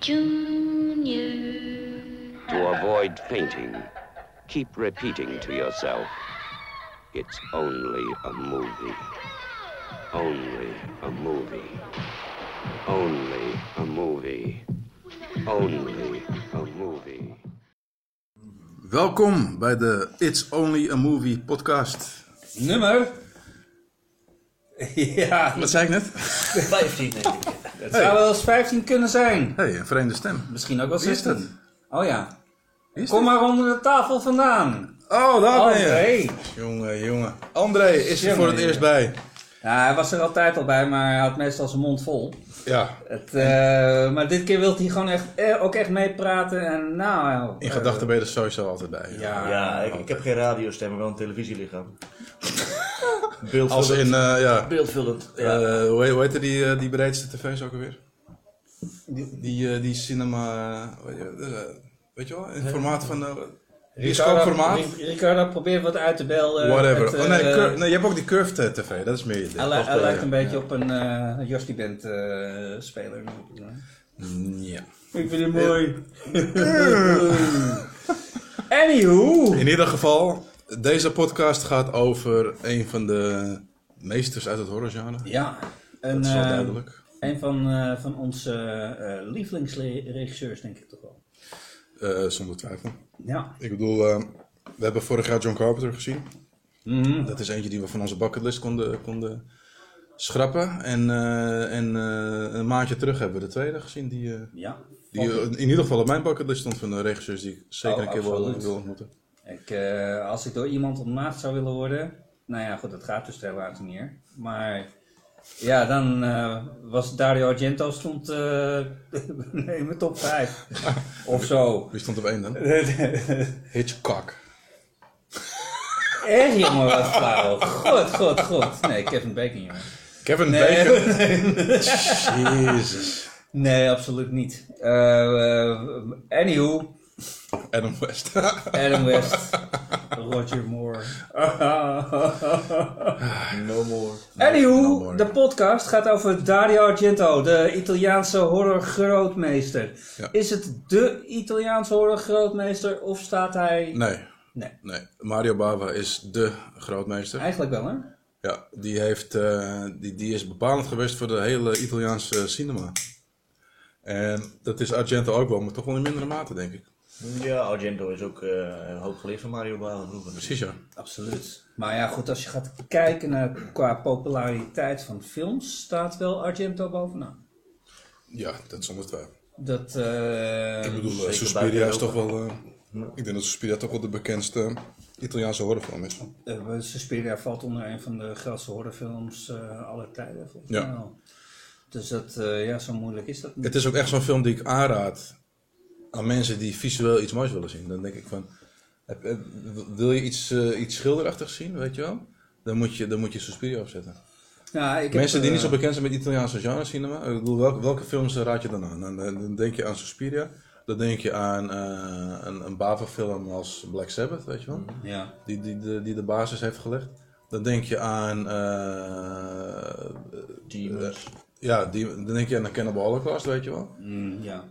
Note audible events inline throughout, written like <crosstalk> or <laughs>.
Junior. To avoid fainting, keep repeating to yourself, it's only a movie. Only a movie. Only a movie. Only a movie. Welkom bij de It's Only a Movie podcast. Nummer? <laughs> Ja, Wat zei ik net? <laughs> 15 denk ik. Het zou wel eens 15 kunnen zijn. Hé, hey, een vreemde stem. Misschien ook wel Wie is 16. Oh ja. Wie is Kom dit? maar onder de tafel vandaan. Oh, daar ben je. André. Jongen, jongen. André is er voor het eerst bij. Ja, hij was er altijd al bij, maar hij had meestal zijn mond vol. Ja, Het, eh, maar dit keer wil hij gewoon echt, eh, ook echt meepraten. En nou, in eh, gedachten ben je er sowieso altijd bij. Ja, Ja, ik, ik heb geen radiostem, maar wel een televisielichaam. Beeldvullend. Als in, eh, ja. Beeldvullend. Ja. Eh, hoe, heet, hoe heette die, eh, die breedste tv's ook alweer? Die, die, die cinema, weet je, eh, weet je wel, in het formaat van, uh? Ricardo, Ricardo probeert wat uit te belden. Whatever. Het, oh nee, eh, je hebt ook die curved tv, dat is meer je ding. Hij, lijkt een beetje op een uh, Band eh, speler. Ja. Ik vind het mooi. <laughs> Anywho. In ieder geval, deze podcast gaat over een van de meesters uit het horrorgenre. Ja, een, Dat is wel eh, duidelijk. een van, eh, van onze eh, lievelingsregisseurs, denk ik toch wel. Eh, zonder twijfel. Ja. Ik bedoel, we hebben vorig jaar John Carpenter gezien. Mhm. Dat is eentje die we van onze bucketlist konden, konden schrappen. En, en een maandje terug hebben we de tweede gezien. Die, Ja. die in ieder geval op mijn bucketlist stond van de regisseurs die ik zeker Oh, een keer wil ontmoeten. Ik, eh, als ik door iemand ontmaagd zou willen worden, nou ja, goed, dat gaat dus helaas niet meer. Maar ja, dan eh, was Dario Argento stond eh, <laughs> in mijn top 5 <laughs> of zo. Wie stond op één dan? <laughs> Hitchcock. Echt jongen, wat flauw. God, god, god. Nee, Kevin Bacon, jongen. Kevin Nee, Bacon. Jezus. nee absoluut niet. Eh, anywho, <laughs> Adam West. <laughs> Adam West, Roger Moore. <laughs> No more. Anywho, No more. de podcast gaat over Dario Argento, de Italiaanse horror grootmeester. Ja. Is het de Italiaanse horror grootmeester of staat hij... Nee, Nee, nee. Mario Bava is de grootmeester. eigenlijk wel hè? Ja, die, heeft, eh, die, die is bepalend geweest voor de hele Italiaanse cinema. En dat is Argento ook wel, maar toch wel in mindere mate, denk ik. Ja, Argento is ook eh, een hoop geleerd van Mario Bava vroeger. Precies, ja. Absoluut. Maar ja, goed, als je gaat kijken naar qua populariteit van films, staat wel Argento bovenaan. Ja, dat zonder twijfel. Dat, eh, Ik bedoel, eh, zeker Suspiria is toch wel... ik denk dat Suspiria toch wel de bekendste Italiaanse horrorfilm is. eh, Suspiria valt onder een van de grootste horrorfilms eh aller tijden, volgens Ja. Dus dat, eh, ja, zo moeilijk is dat niet. Het is ook echt zo'n film die ik aanraad aan mensen die visueel iets moois willen zien. Dan denk ik van, heb- heb- wil je iets, eh, iets schilderachtigs zien, weet je wel? Dan moet je, dan moet je Suspiria opzetten. Ja, ik heb, Mensen die niet eh, zo bekend zijn met Italiaanse genre cinema, ik bedoel, welke, welke films raad je dan aan? Dan, dan denk je aan Suspiria, dan denk je aan eh, een, een Bava-film als Black Sabbath, weet je wel? Ja, Die, die, de, die de basis heeft gelegd. Dan denk je aan, eh, Demons. ja, die, dan denk je aan de Cannibal Holocaust, weet je wel? mm, ja.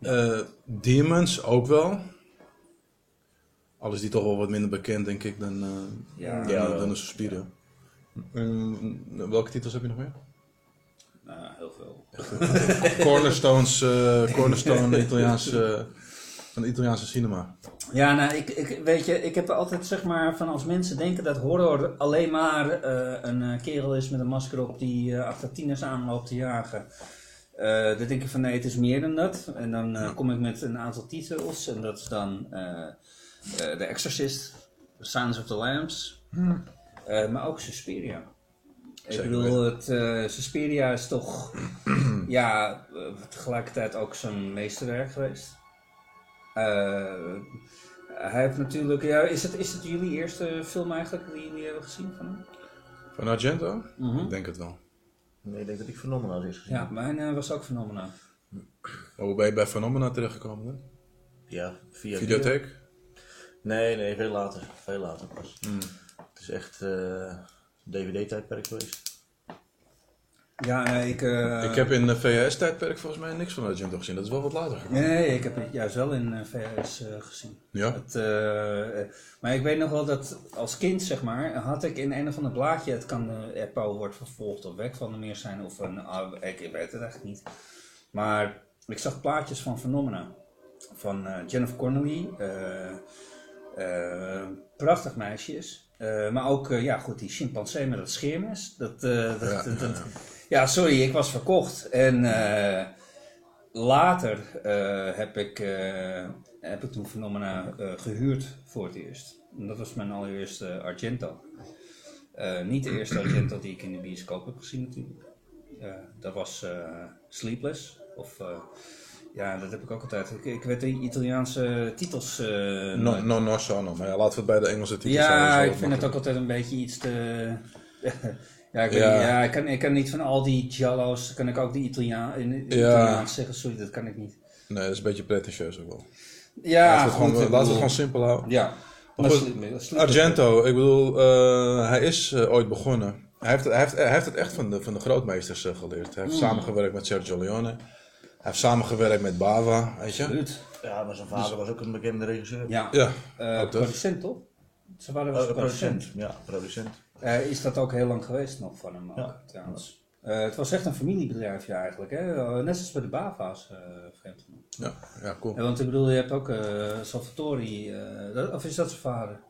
Eh, Demons ook wel. Al is die toch wel wat minder bekend, denk ik, dan, eh Ja, dan, ja, dan wel. een Suspiria. En welke titels heb je nog meer? Nou, heel veel. <laughs> Cornerstones, eh, Cornerstone Italiaanse, van de Italiaanse cinema. Ja, nou, ik, ik, weet je, ik heb altijd zeg maar van als mensen denken dat horror alleen maar een kerel is met een masker op die achter tieners aanloopt te jagen. Eh, dan denk ik van nee, het is meer dan dat. En dan eh, kom ik met een aantal titels en dat is dan eh The Exorcist, The Silence of the Lambs, eh, maar ook Suspiria. Ik bedoel, het, Suspiria is toch <clears throat> ja, tegelijkertijd ook zijn meesterwerk geweest. Hij heeft natuurlijk, ja, is het, is het jullie eerste film eigenlijk die jullie hebben gezien van hem? Van Argento? Mhm. Ik denk het wel. Nee, ik denk dat ik Phenomena eerst gezien Ja, mijn eh, was ook. Maar hoe ben je bij Phenomena terechtgekomen dan? Ja, via Videotheek? Nee, nee, veel later. Veel later pas. Het is echt eh DVD-tijdperk geweest. Ja, nee, ik... eh, ik heb in de VHS-tijdperk volgens mij niks van Argento gezien. Dat is wel wat later gekomen. Nee, ik heb het juist wel in eh, VS eh, gezien. Ja? Het, maar ik weet nog wel dat als kind, zeg maar, had ik in een of ander blaadje, het kan uh, Eppo wordt vervolgd of weg van de meer zijn, of een, ah, ik, weet het eigenlijk niet. Maar ik zag plaatjes van Phenomena, van Jennifer Connelly, prachtig meisjes. Maar ook, ja goed, die chimpansee met dat scheermes. Dat, dat, Ja, dat- ja, dat- ja. Ja, sorry, ik was verkocht. En eh, later eh, heb, ik, eh, heb ik toen Phenomena eh, gehuurd voor het eerst. En dat was mijn allereerste Argento. Niet de eerste Argento die ik in de bioscoop heb gezien natuurlijk. Dat was Sleepless. Of, ja, dat heb ik ook altijd. Ik, ik weet de Italiaanse titels No, no, no, sono. Maar ja, laten we het bij de Engelse titels Ja, ik vind het ook altijd een beetje iets te... ja, ik, weet Ja. niet, ja ik, kan, ik kan niet van al die giallo's, kan ik ook die Italiaan, in Ja. Italiaans zeggen, sorry, dat kan ik niet. Nee, dat is een beetje pretentieus ook wel. Ja, laten we het, goed, gewoon, laten we het gewoon simpel houden. Ja. Maar Maar goed, sli- sli- Argento, ik bedoel, eh, hij is eh, ooit begonnen. Hij heeft, hij, heeft, hij heeft het echt van de, van de grootmeesters eh, geleerd. Hij heeft Hmm. samengewerkt met Sergio Leone. Hij heeft samengewerkt met Bava, weet je? Absoluut. Ja, maar zijn vader was ook een bekende regisseur. Ja, Ja, Eh, producent toch? Ze waren Oh, was producent. Ja, producent. Eh, is dat ook heel lang geweest nog van hem ook, Ja. trouwens. Eh, het was echt een familiebedrijfje eigenlijk, hè? Eh, net zoals bij de Bava's, eh vreemd genoeg. Ja, ja cool. Want ik bedoel, je hebt ook eh Salvatori, eh, dat- of is dat zijn vader?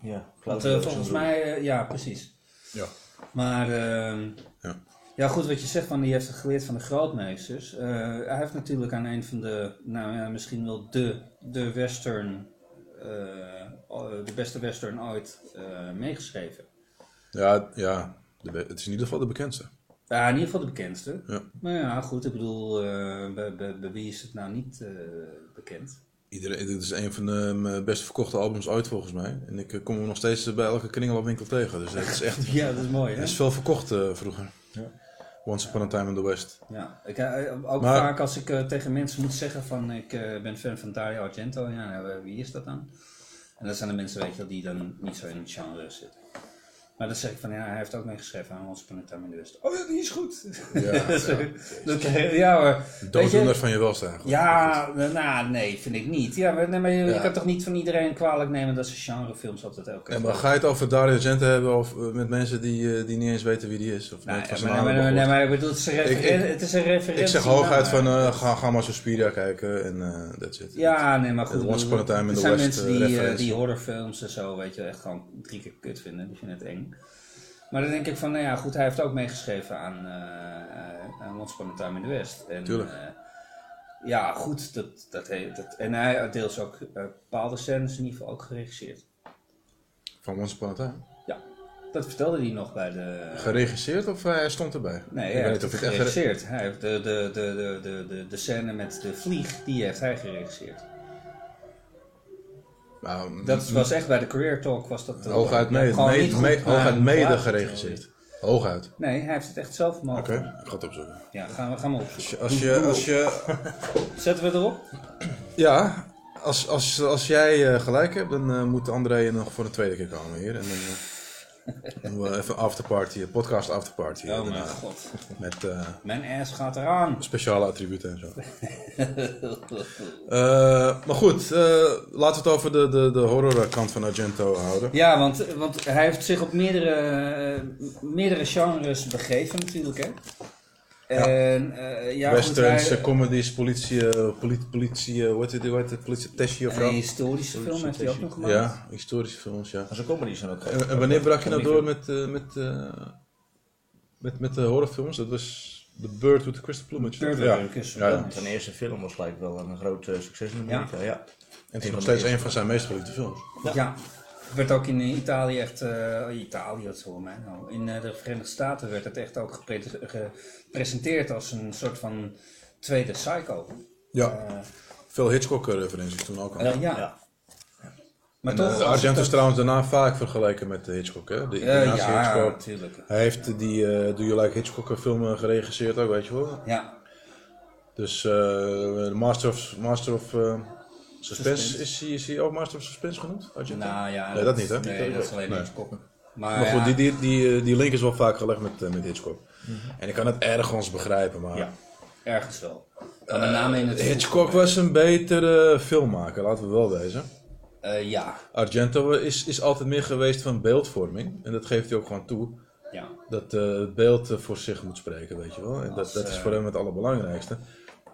Ja, Want volgens mij, ja, precies. Ja. Maar, ehm, Ja. ja. goed, wat je zegt van die heeft het geleerd van de grootmeesters. Eh, hij heeft natuurlijk aan een van de, nou ja, misschien wel de, de western, de beste western ooit eh, meegeschreven. Ja, ja het is in ieder geval de bekendste. Ja, in ieder geval de bekendste. Ja. Maar ja, goed, ik bedoel, eh, bij, bij, bij wie is het nou niet eh, bekend? Iedereen, dit is een van de mijn best verkochte albums ooit volgens mij. En ik eh, kom hem nog steeds bij elke kringelwinkel tegen. Dus het is echt <laughs> Ja, dat is mooi, hè? er is veel verkocht eh, vroeger. Once Upon a Time in the West. Ja, ik, eh, ook Maar- vaak als ik eh, tegen mensen moet zeggen van ik eh, ben fan van Dario Argento, ja, nou, eh, wie is dat dan? En dat zijn de mensen, weet je die dan niet zo in het genre zitten. Maar dan zeg ik van ja, hij heeft ook meegeschreven aan Once Upon a Time in the West. Oh ja, die is goed. Ja, Zo, <laughs> ja. dat, ja hoor. Dooddoener je, van je welstand. ja, nou nee, vind ik niet. Ja, maar, nee, maar je, je Ja. kan toch niet van iedereen kwalijk nemen dat ze genrefilms altijd ook En maar ga je het over Dario Argento hebben of eh, met mensen die, eh, die niet eens weten wie die is? Of Nou, ja, maar, zijn nee, maar, nee, hebben maar ik bedoel, het is een, Ik- referen- ik- het is een referentie. Ik zeg hooguit van eh, ga, ga maar Suspiria kijken en eh that's it. Ja, nee, maar goed. Once Upon a Time in er the zijn West, mensen eh, die, eh, referentie. die horrorfilms en zo, weet je, echt gewoon drie keer kut vinden. Die vinden het eng. Maar dan denk ik van, nou ja, goed, hij heeft ook meegeschreven aan, uh, aan Once Upon a Time in the West. En, Tuurlijk. eh, ja, goed, dat, dat, en hij had deels ook eh, bepaalde scènes in ieder geval ook geregisseerd. Van Once Upon a Time. Ja, dat vertelde hij nog bij de... Geregisseerd of hij stond erbij? Nee, hij heeft het geregisseerd. Hij heeft de, de, de, de, de, de, de scène met de vlieg, die heeft hij geregisseerd. Nou, Dat was echt bij de Career Talk was dat... eh, Hooguit mede, gewoon mede, mede, naar hooguit mede geregisseerd. Hooguit. Nee, hij heeft het echt zelf mogen. Oké, ik ga het opzoeken. Ja, gaan we, gaan we Als opzoeken. je, als je, als je <laughs> Zetten we erop? ja, als, als, als jij eh, gelijk hebt, dan eh, moet André nog voor de tweede keer komen hier. En dan eh, doen we even afterparty, een podcast afterparty. Oh eh, mijn god. Met eh, Mijn ass gaat eraan. speciale attributen en zo. <laughs> Eh, maar goed, eh, laten we het over de, de, de horrorkant van Argento houden. Ja, want, want hij heeft zich op meerdere, eh, meerdere genres begeven natuurlijk, hè. En eh, ja, Westerns, hij- comedies, politie, eh, politie, politie, eh, hoe heet het, politie Tessie of en zo. een historische film heeft hij ook nog gemaakt. Ja, historische films, ja. Maar zijn comedies zijn ook En, en wanneer brak je nou door met, eh, met, eh, met, met de horrorfilms? Dat was The Bird with the Crystal Plumage. Bird ja. Ja, ja. Zijn eerste film was gelijk wel een groot succes in Amerika. Ja. En het is nog steeds een van zijn meest geliefde films. Ja. Werd ook in Italië echt, eh, Italië, dat hoor mij nou, in eh, de Verenigde Staten werd het echt ook gepre- gepresenteerd als een soort van tweede Psycho. Ja, Eh, veel Hitchcock-referenties toen ook al. eh, ja. Ja. maar En, toch... Argento is trouwens daarna vaak vergeleken met de Hitchcock, hè? De Italiaanse ja, Hitchcock. natuurlijk. Hij heeft die eh Do You Like Hitchcock film eh, geregisseerd ook, weet je wel. Ja, Dus eh Master of, Master of eh, Suspense, Suspense. Is, hij, is hij ook Master of Suspense genoemd? Nou ja. Nee, dat niet, hè? Nee, dat is alleen Nee. Hitchcock. Maar, Maar goed, ja, die, die, die, eh, die link is wel vaak gelegd met, eh, met Hitchcock. En ik kan het ergens begrijpen, maar... ja, ergens wel. Maar met name in het Hitchcock was een betere filmmaker, laten we wel wezen. Eh, ja, Argento is, is altijd meer geweest van beeldvorming. En dat geeft hij ook gewoon toe. ja. Dat eh, het beeld eh, voor zich moet spreken, weet je wel. En dat, Als, dat is eh, voor hem het allerbelangrijkste.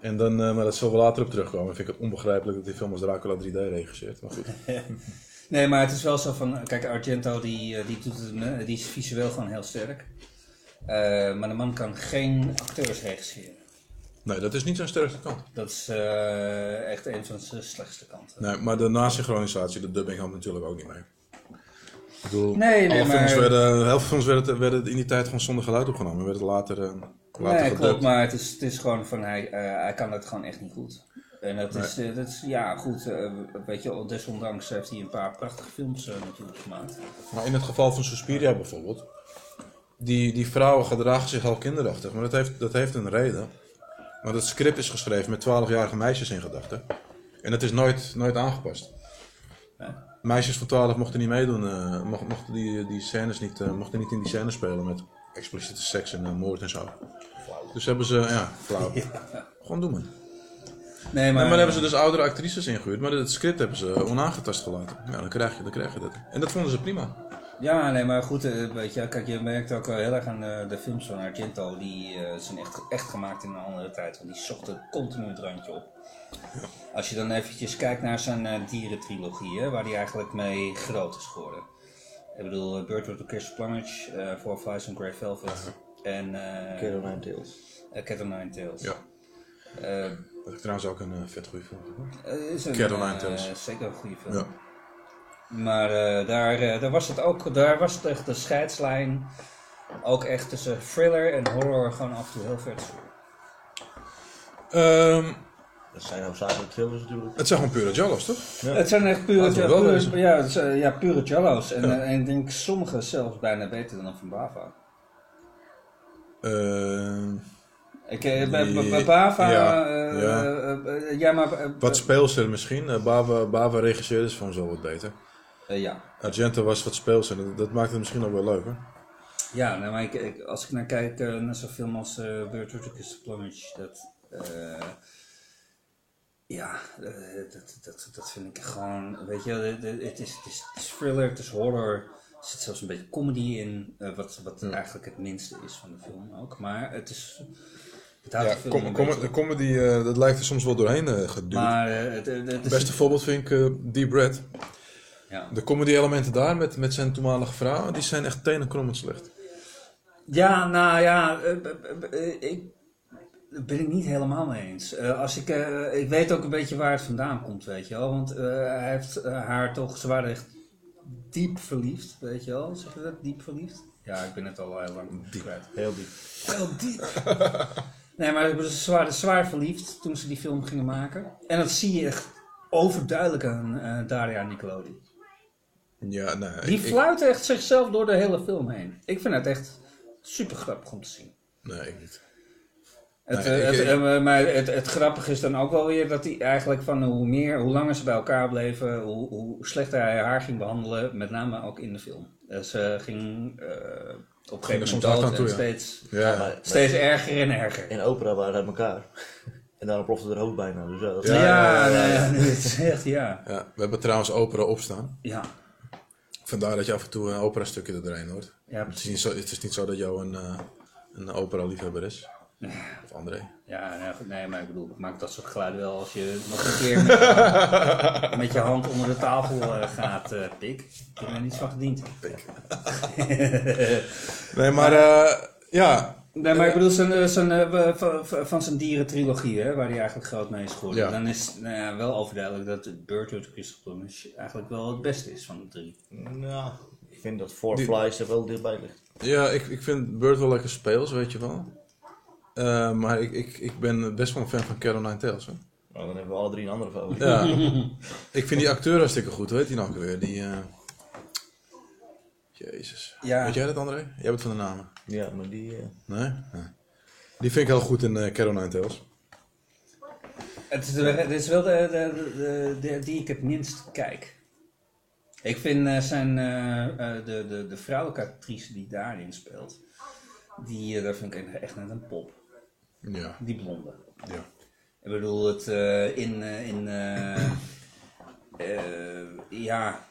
En dan, eh, maar dat zal wel later op terugkomen. Vind ik het onbegrijpelijk dat die film als Dracula 3D regisseert. Maar goed. <laughs> Nee, maar het is wel zo van, kijk, Argento die, eh, die, doet het, eh, die is visueel gewoon heel sterk. Maar de man kan geen acteurs regisseren. Nee, dat is niet zijn sterkste kant. Dat is echt een van zijn slechtste kanten. Nee, maar de nasynchronisatie, de dubbing had natuurlijk ook niet mee. Ik bedoel, Nee, nee, alle films maar- werden, heel veel films werden, werden in die tijd gewoon zonder geluid opgenomen. Werden later, Nee, klopt, maar het is, het is gewoon van, hij, eh, hij kan het gewoon echt niet goed. En dat is, eh, dat is ja goed, eh, weet je, desondanks heeft hij een paar prachtige films natuurlijk gemaakt. Maar in het geval van Suspiria bijvoorbeeld, die, die vrouwen gedragen zich al kinderachtig, maar dat heeft, dat heeft een reden. Want het script is geschreven met 12-jarige meisjes in gedachten. En dat is nooit, nooit aangepast. Ja. Meisjes van 12 mochten niet meedoen, mochten, die, die scènes niet, mochten niet in die scènes spelen met expliciete seks en moord en zo. Dus hebben ze, ja, flauw. Gewoon doen man. Nee, Maar, maar, maar hebben ze dus oudere actrices ingehuurd, maar het script hebben ze onaangetast gelaten. Ja, dan krijg je, dan krijg je dat. En dat vonden ze prima. Ja, nee, maar goed, eh, weet je, kijk, je merkt ook heel erg aan de, de films van Argento, die eh, zijn echt, echt gemaakt in een andere tijd, want die zochten continu het randje op. Als je dan eventjes kijkt naar zijn eh, dierentrilogie, hè, waar hij eigenlijk mee groot is geworden. Ik bedoel, uh, Bird with the Crystal Plumage, Four Flies on Grey Velvet en eh Tales. eh, Cat o' Nine Tails. Ja. Eh, Dat is trouwens ook een vet goede film. gevonden. eh, is een, Cat o' Nine Tails. zeker een goede film. Ja. Maar eh, daar, eh, daar was het ook, daar was het echt de scheidslijn ook echt tussen thriller en horror gewoon af en toe heel ver te zoeken. Ehm, Dat zijn hoofdzakelijk films natuurlijk. het zijn gewoon pure Jallos, toch? Ja. Het zijn echt pure, wel pure- ja, het is, ja, pure Jallo's. En, Ja. eh, en ik denk sommige zelfs bijna beter dan van Bava. Ehm, Ik, eh, Bava, ja, eh, ja. eh, eh, ja, maar... eh, wat speelser misschien. Eh, Bava, Bava regisseerde is van zo wat beter. eh, ja. Argento was wat speelser. Dat, dat maakt het misschien ook wel leuker. Ja, nou, maar ik, ik- als ik naar kijk eh, naar zo'n film als uh, Crystal Plumage, dat, eh, ja, eh, dat, dat, dat vind ik gewoon, weet je, het, is, het is thriller, het is horror, er zit zelfs een beetje comedy in, eh, wat, wat eigenlijk het minste is van de film ook, maar het is, het houdt Ja, de film com, com, de comedy, eh, dat lijkt er soms wel doorheen eh geduwd. Maar het, het, beste voorbeeld vind ik Deep Red. ja. De comedy-elementen daar met, met zijn toenmalige vrouw, die zijn echt tenenkrommend slecht. Ja, nou ja, ik daar ben ik niet helemaal mee eens. Als ik, ik weet ook een beetje waar het vandaan komt, weet je wel. Want hij heeft haar toch, ze waren echt diep verliefd, weet je wel. Zeg je dat, diep verliefd? Ja, ik ben het al heel lang Diep. kwijt. Heel diep. Heel diep. <laughs> nee, maar ze waren zwaar verliefd toen ze die film gingen maken. En dat zie je echt overduidelijk aan eh, Daria Nicolodi. Ja, nee. Die ik- fluit echt zichzelf door de hele film heen. Ik vind het echt super grappig om te zien. nee, ik niet. Het, Nee, eh, het, maar het, het grappige is dan ook wel weer dat hij eigenlijk van hoe meer, hoe langer ze bij elkaar bleven, hoe, hoe slechter hij haar ging behandelen, met name ook in de film. Eh, ze ging eh, op een gegeven soms moment dood toe, en steeds, Ja, maar- steeds erger en erger. In opera waren ze uit elkaar. En daarom plofte er hoofd bijna. Dus ja, dat Ja, het <laughs> is echt, ja. ja, we hebben trouwens opera opstaan. Ja, Vandaar dat je af en toe een opera-stukje er doorheen hoort. ja, Het is precies. niet zo, het is niet zo dat jou een, eh, een opera-liefhebber is. Of André. Ja, nee, goed, nee, maar ik bedoel, ik maak dat soort geluiden wel als je nog een keer met, je- met je hand onder de tafel eh, gaat, eh, pik. Ik heb er niets van gediend. <laughs> Nee, maar eh, ja. Nee, maar ik bedoel zijn, eh, zijn, eh, van- zijn dierentrilogie, hè, waar hij eigenlijk groot mee is geworden. Ja. Dan is nou ja, wel overduidelijk dat het Bird with the Crystal Plumage eigenlijk wel het beste is van de drie. Nou, ik vind dat Four Flies er wel dichtbij ligt. Ja, ik, ik vind Bird wel lekker speels, weet je wel. Eh, maar ik, ik, ik ben best wel een fan van Caroline Tales. Hè? Nou, dan hebben we alle drie een andere favoriet. Ja. <laughs> ik vind die acteur hartstikke goed, hoe heet die nou ook weer? Die, eh, Jezus. Ja. Weet jij dat, André? Jij bent van de namen. Ja, maar die... eh, Nee? Nee. Die vind ik heel goed in eh Caroline Tales. Het is, het is wel de, de, de, de- die ik het minst kijk. Ik vind eh, zijn, eh, eh, de, de, de vrouwelijke actrice die daarin speelt, die, dat vind ik echt net een pop. Ja, Die blonde. ja. Ik bedoel, het eh, in, eh, in eh, ja,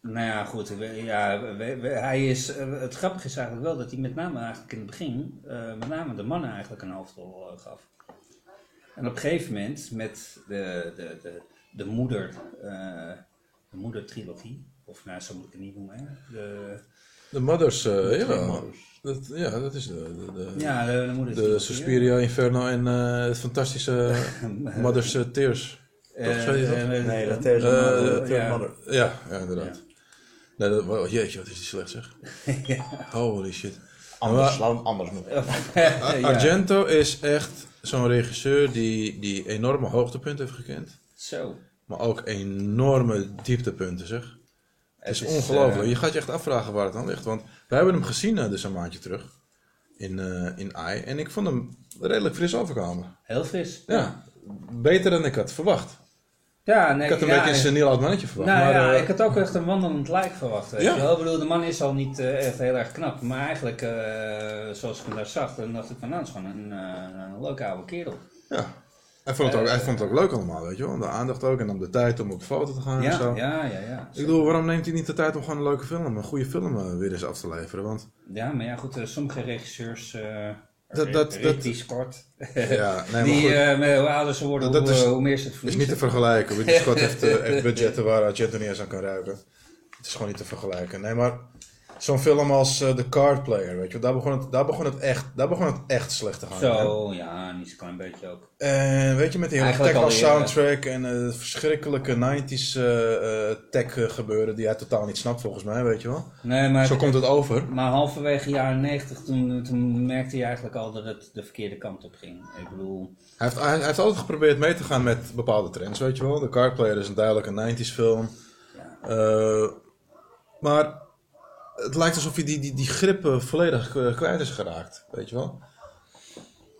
nou ja, goed. we- Ja, we- we- hij is, het grappige is eigenlijk wel dat hij met name eigenlijk in het begin, met name de mannen eigenlijk een hoofdrol gaf. En op een gegeven moment met de, de, de, de moeder, de moedertrilogie, of nou, zo moet ik het niet noemen, hè. De, De Mothers, eh ja. Mothers. Dat, ja, dat is de, de, de, ja, de, de de. Suspiria, Inferno en eh, het fantastische <laughs> Mother's eh, Tears. Eh, Toch, zei dat? eh, Nee, dat eh, Eh, ja. mother. Ja, ja inderdaad. Nee, dat, wow, jeetje, wat is die slecht zeg. <laughs> Holy shit. Anders, laat hem anders noemen. Ar- <laughs> Argento is echt zo'n regisseur die, die enorme hoogtepunten heeft gekend. Zo. Maar ook enorme dieptepunten zeg. Het is, is, ongelooflijk. eh, je gaat je echt afvragen waar het aan ligt. Want wij hebben hem gezien eh, dus een maandje terug. In, eh in AI. En ik vond hem redelijk fris overkomen. Heel fris. Ja, beter dan ik had verwacht. Ja, nee, Ik had een ja, beetje een en- seniel oud mannetje verwacht. Nou maar, ja, ik had ook echt een wandelend lijk verwacht. Weet Ja. Ik bedoel, de man is al niet echt heel erg knap. Maar eigenlijk, zoals ik hem daar zag, dan dacht ik van nou, het is gewoon een, een leuke oude kerel. ja. Hij vond, het ook, Eh, hij vond het ook leuk allemaal, weet je wel. De aandacht ook en dan de tijd om op de foto te gaan en zo. ja, ja, ja. Ik bedoel, waarom neemt hij niet de tijd om gewoon een leuke film, een goede film eh, weer eens af te leveren? Want Ja, maar ja, goed, eh, sommige regisseurs, eh Dat- dat- Ridley Scott, ja, nee, <laughs> maar die goed. eh, met hoe ouder ze worden, Dat hoe, is- hoe meer ze het is verliezen. niet te vergelijken. Ridley <laughs> Scott heeft, heeft budgetten waar Argento niet eens aan kan ruiken. Het is gewoon niet te vergelijken. Nee, maar zo'n film als eh, The Card Player, weet je daar begon het, daar begon het, echt, daar begon het echt slecht te gaan. hè? Zo, ja, niet zo'n klein beetje ook. En weet je, met die hele techno eh, soundtrack en het verschrikkelijke 90s eh, eh, tech eh, gebeuren die hij totaal niet snapt volgens mij, weet je wel. Nee, maar, Zo komt het over. maar halverwege jaren 90, toen, toen merkte hij eigenlijk al dat het de verkeerde kant op ging. Ik bedoel, Hij heeft, hij, hij heeft altijd geprobeerd mee te gaan met bepaalde trends, weet je wel. The Card Player is een duidelijk een 90s film. Maar het lijkt alsof hij die, die, die grip volledig kwijt is geraakt, weet je wel.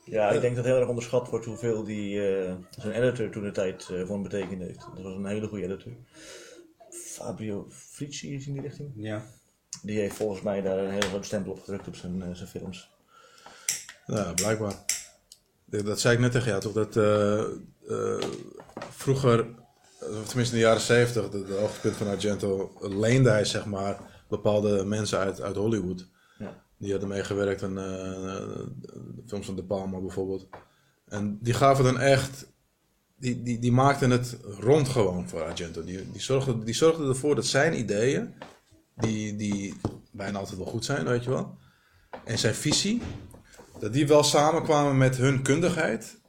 Ja, ik denk dat heel erg onderschat wordt hoeveel die, eh, zijn editor toen de tijd eh, voor hem betekend heeft. Dat was een hele goede editor. Fabio Frizzi is in die richting. ja. Die heeft volgens mij daar een hele grote stempel op gedrukt op zijn, eh, zijn films. Nou, blijkbaar. Dat zei ik net tegen jou, toch? Dat eh, eh, vroeger, of tenminste in de jaren 70, de, de hoogtepunt van Argento, leende hij zeg maar bepaalde mensen uit, uit Hollywood. Ja. Die hadden meegewerkt aan eh, de films van De Palma bijvoorbeeld. En die gaven dan echt, die, die, die maakten het rond gewoon voor Argento. Die, die, zorgden, die zorgden ervoor dat zijn ideeën, die, die bijna altijd wel goed zijn, weet je wel. En zijn visie, dat die wel samenkwamen met hun kundigheid.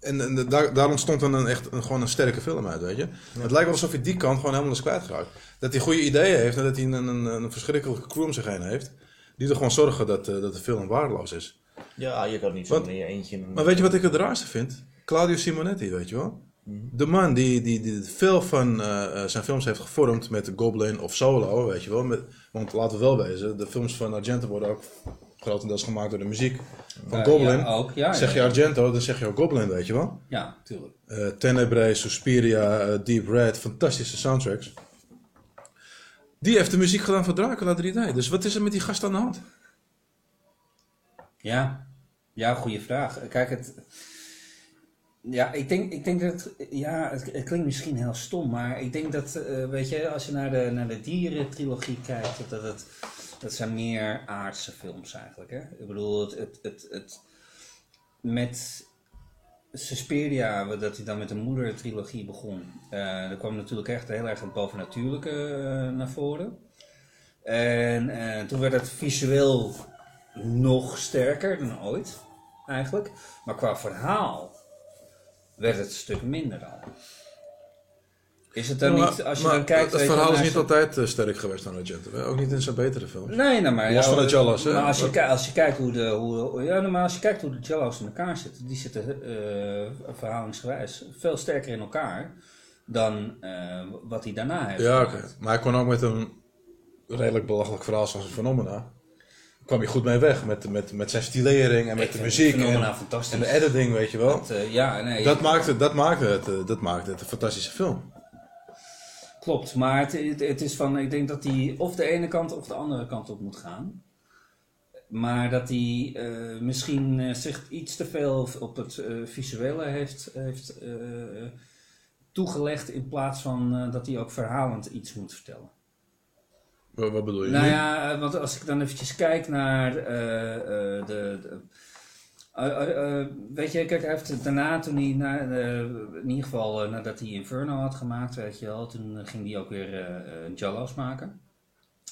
En, en daar, daar ontstond dan een, echt een, gewoon een sterke film uit, weet je. Het lijkt wel alsof hij die kant gewoon helemaal is kwijtgeraakt. Dat hij goede ideeën heeft en dat hij een, een, een verschrikkelijke crew om zich heen heeft. Die er gewoon zorgen dat, eh, dat de film waardeloos is. Ja, je kan niet zo Want- in je eentje. een- Maar weet je wat ik het raarste vind? Claudio Simonetti, weet je wel? De man die, die, die veel van eh, eh, zijn films heeft gevormd met Goblin of Solo, weet je wel. Met, want laten we wel wezen, de films van Argento worden ook grotendeels gemaakt door de muziek van Goblin. ja, ook, ja, zeg je ja. Argento, dan zeg je ook Goblin, weet je wel. Ja, tuurlijk. Eh Tenebrae, Suspiria, Deep Red, fantastische soundtracks. Die heeft de muziek gedaan voor Dracula 3D. Dus wat is er met die gast aan de hand? Ja, ja, goede vraag. Kijk, het. Ja, ik denk, ik denk dat. Ja, het, het klinkt misschien heel stom, maar ik denk dat. eh, weet je, als je naar de, naar de dieren-trilogie kijkt, dat het. Dat zijn meer aardse films eigenlijk. Hè? Ik bedoel, het. het, het, het met Suspiria, dat hij dan met de moeder-trilogie begon. eh er kwam natuurlijk echt heel erg het bovennatuurlijke eh, naar voren. En eh, toen werd het visueel nog sterker dan ooit, eigenlijk. Maar qua verhaal werd het een stuk minder dan. Is het dan niet, als je maar dan kijkt... Het je, verhaal is niet zijn- altijd eh, sterk geweest aan Argento. hè? Ook niet in zijn betere films. Nee, nou maar... Los ja, van de Jallas, hè? Maar als je, als je kijkt hoe de... Hoe, ja, nou, maar als je kijkt hoe de Jallas in elkaar zitten, die zitten eh verhalingsgewijs veel sterker in elkaar dan eh, wat hij daarna heeft Ja, oké. Maar hij kon ook met een redelijk belachelijk verhaal zoals Phenomena. kwam hij goed mee weg. Met, met, met zijn stilering en met Ik de muziek. En, fantastisch. en de editing, weet je wel. Dat, ja, nee. Dat maakte, dat maakte, het, dat maakte het een fantastische film. Klopt. Maar het, het, is van, ik denk dat hij of de ene kant of de andere kant op moet gaan. Maar dat hij eh, misschien eh, zich iets te veel op het eh, visuele heeft, heeft toegelegd in plaats van dat hij ook verhalend iets moet vertellen. Wat, wat bedoel je? Nou ja, want als ik dan eventjes kijk naar de... de eh, eh, eh, weet je, kijk, heeft daarna, toen hij, na, in ieder geval nadat hij Inferno had gemaakt, weet je wel, toen ging hij ook weer Jallo's maken.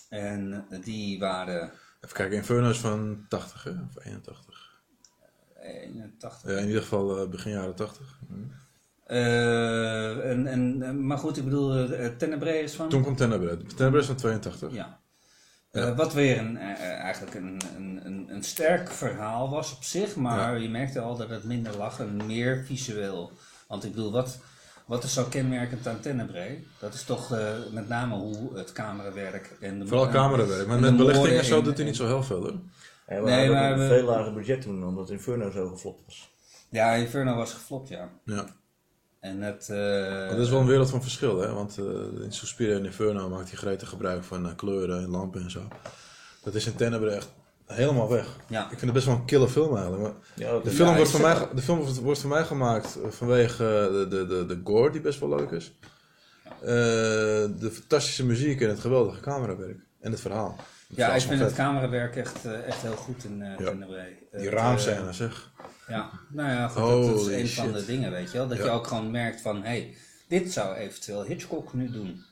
En die waren Even kijken, Inferno is van 80 hè? Of 81. 81. Ja, in ieder geval begin jaren 80. Eh, en, en, maar goed, ik bedoel, Tenebrae is van... Toen kwam Tenebrae. Tenebrae is van 82. Ja. Eh, wat weer een, eh, eigenlijk een, een, een, sterk verhaal was op zich, maar je merkte al dat het minder lag en meer visueel. Want ik bedoel, wat, wat is zo kenmerkend aan Tenebrae? Dat is toch eh, met name hoe het camerawerk en de Vooral camerawerk. Maar met belichting en zo doet hij niet zo heel veel hoor. Ja, we Nee, maar een we- veel lager budget toen, omdat Inferno zo geflopt was. Ja, Inferno was geflopt, ja. Ja. En het... eh, dat is wel een wereld van verschil hè. Want eh, in Suspiria en Inferno maakt hij gretig gebruik van eh, kleuren en lampen en zo. Dat is in Tenebrae echt helemaal weg. Ja. Ik vind het best wel een kille film eigenlijk. Maar Ja, de film, Ja, wordt, voor mij, de film wordt- voor mij gemaakt vanwege de, de, de, de gore die best wel leuk is. Eh, de fantastische muziek en het geweldige camerawerk. En het verhaal. Ja, ik vind het camerawerk echt, eh, echt heel goed in uh, Ja. Tenebrae. Die raamscène eh, zeg. Ja, nou ja, goed, dat, dat is een van de dingen, weet je wel. Dat Ja. je ook gewoon merkt van, hé, hey, dit zou eventueel Hitchcock nu doen.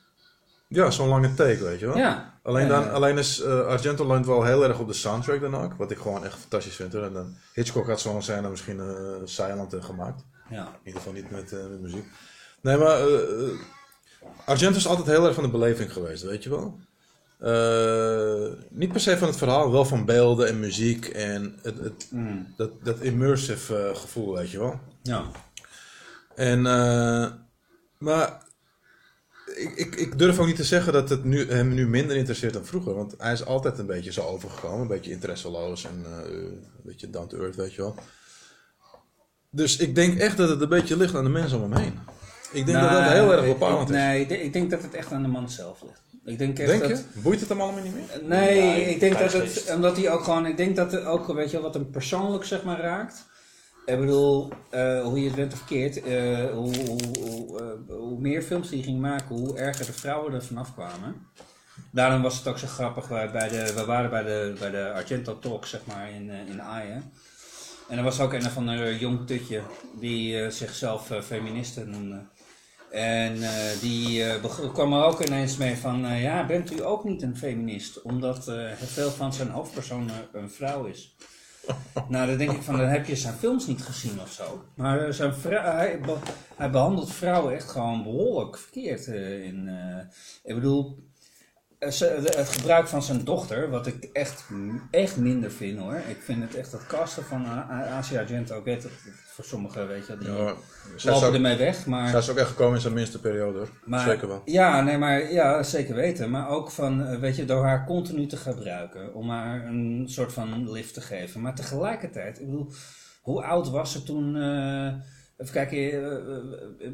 Ja, zo'n lange take weet je wel. Ja. Alleen, Ja, dan, ja. alleen is eh, Argento leunt wel heel erg op de soundtrack dan ook. Wat ik gewoon echt fantastisch vind. Hoor. En dan, Hitchcock had zo'n scène misschien eh silent eh, gemaakt. Ja. In ieder geval niet met, eh, met muziek. Nee, maar eh, eh, Argento is altijd heel erg van de beleving geweest, weet je wel. Eh, niet per se van het verhaal, wel van beelden en muziek en het, het, Mm. dat, dat immersive eh, gevoel, weet je wel. Ja. En, eh, maar ik, ik, ik durf ook niet te zeggen dat het nu, hem nu minder interesseert dan vroeger. Want hij is altijd een beetje zo overgekomen. Een beetje interesseloos en een beetje down to earth, weet je wel. Dus ik denk echt dat het een beetje ligt aan de mensen om hem heen. Ik denk dat dat heel erg bepalend ik, is. Nee, ik denk- ik denk dat het echt aan de man zelf ligt. Ik denk echt denk dat... je? Boeit het hem allemaal niet meer? Nee, Ja, ik denk dat het, omdat hij ook gewoon, ik denk dat het ook, weet je wel, wat hem persoonlijk zeg maar raakt. Ik bedoel, eh, hoe je het bent of verkeerd, eh, hoe, hoe, hoe, eh, hoe meer films hij ging maken, hoe erger de vrouwen er vanaf kwamen. Daarom was het ook zo grappig, wij bij de, we waren bij de, bij de Argento Talk, zeg maar, in, eh, in Aaien. En er was ook een of ander jong tutje die eh, zichzelf eh, feministe noemde. En eh, die eh, kwam er ook ineens mee van, eh, ja, bent u ook niet een feminist? Omdat veel van zijn hoofdpersoon eh, een vrouw is. <laughs> nou, dan denk ik van, dan heb je zijn films niet gezien of zo. Maar zijn hij, be- hij behandelt vrouwen echt gewoon behoorlijk verkeerd. in, ik bedoel, het gebruik van zijn dochter, wat ik echt, echt minder vind hoor. Ik vind het echt, het casten van Asia Argento, dat het voor sommigen, weet je, die Ja, lopen ook, ermee weg. Maar, zij is ook echt gekomen in zijn minste periode hoor. maar, Zeker wel. Ja, nee, maar ja, zeker weten. Maar ook van, eh, weet je, door haar continu te gebruiken. Om haar een soort van lift te geven. Maar tegelijkertijd, ik bedoel, hoe oud was ze toen? eh, even kijken,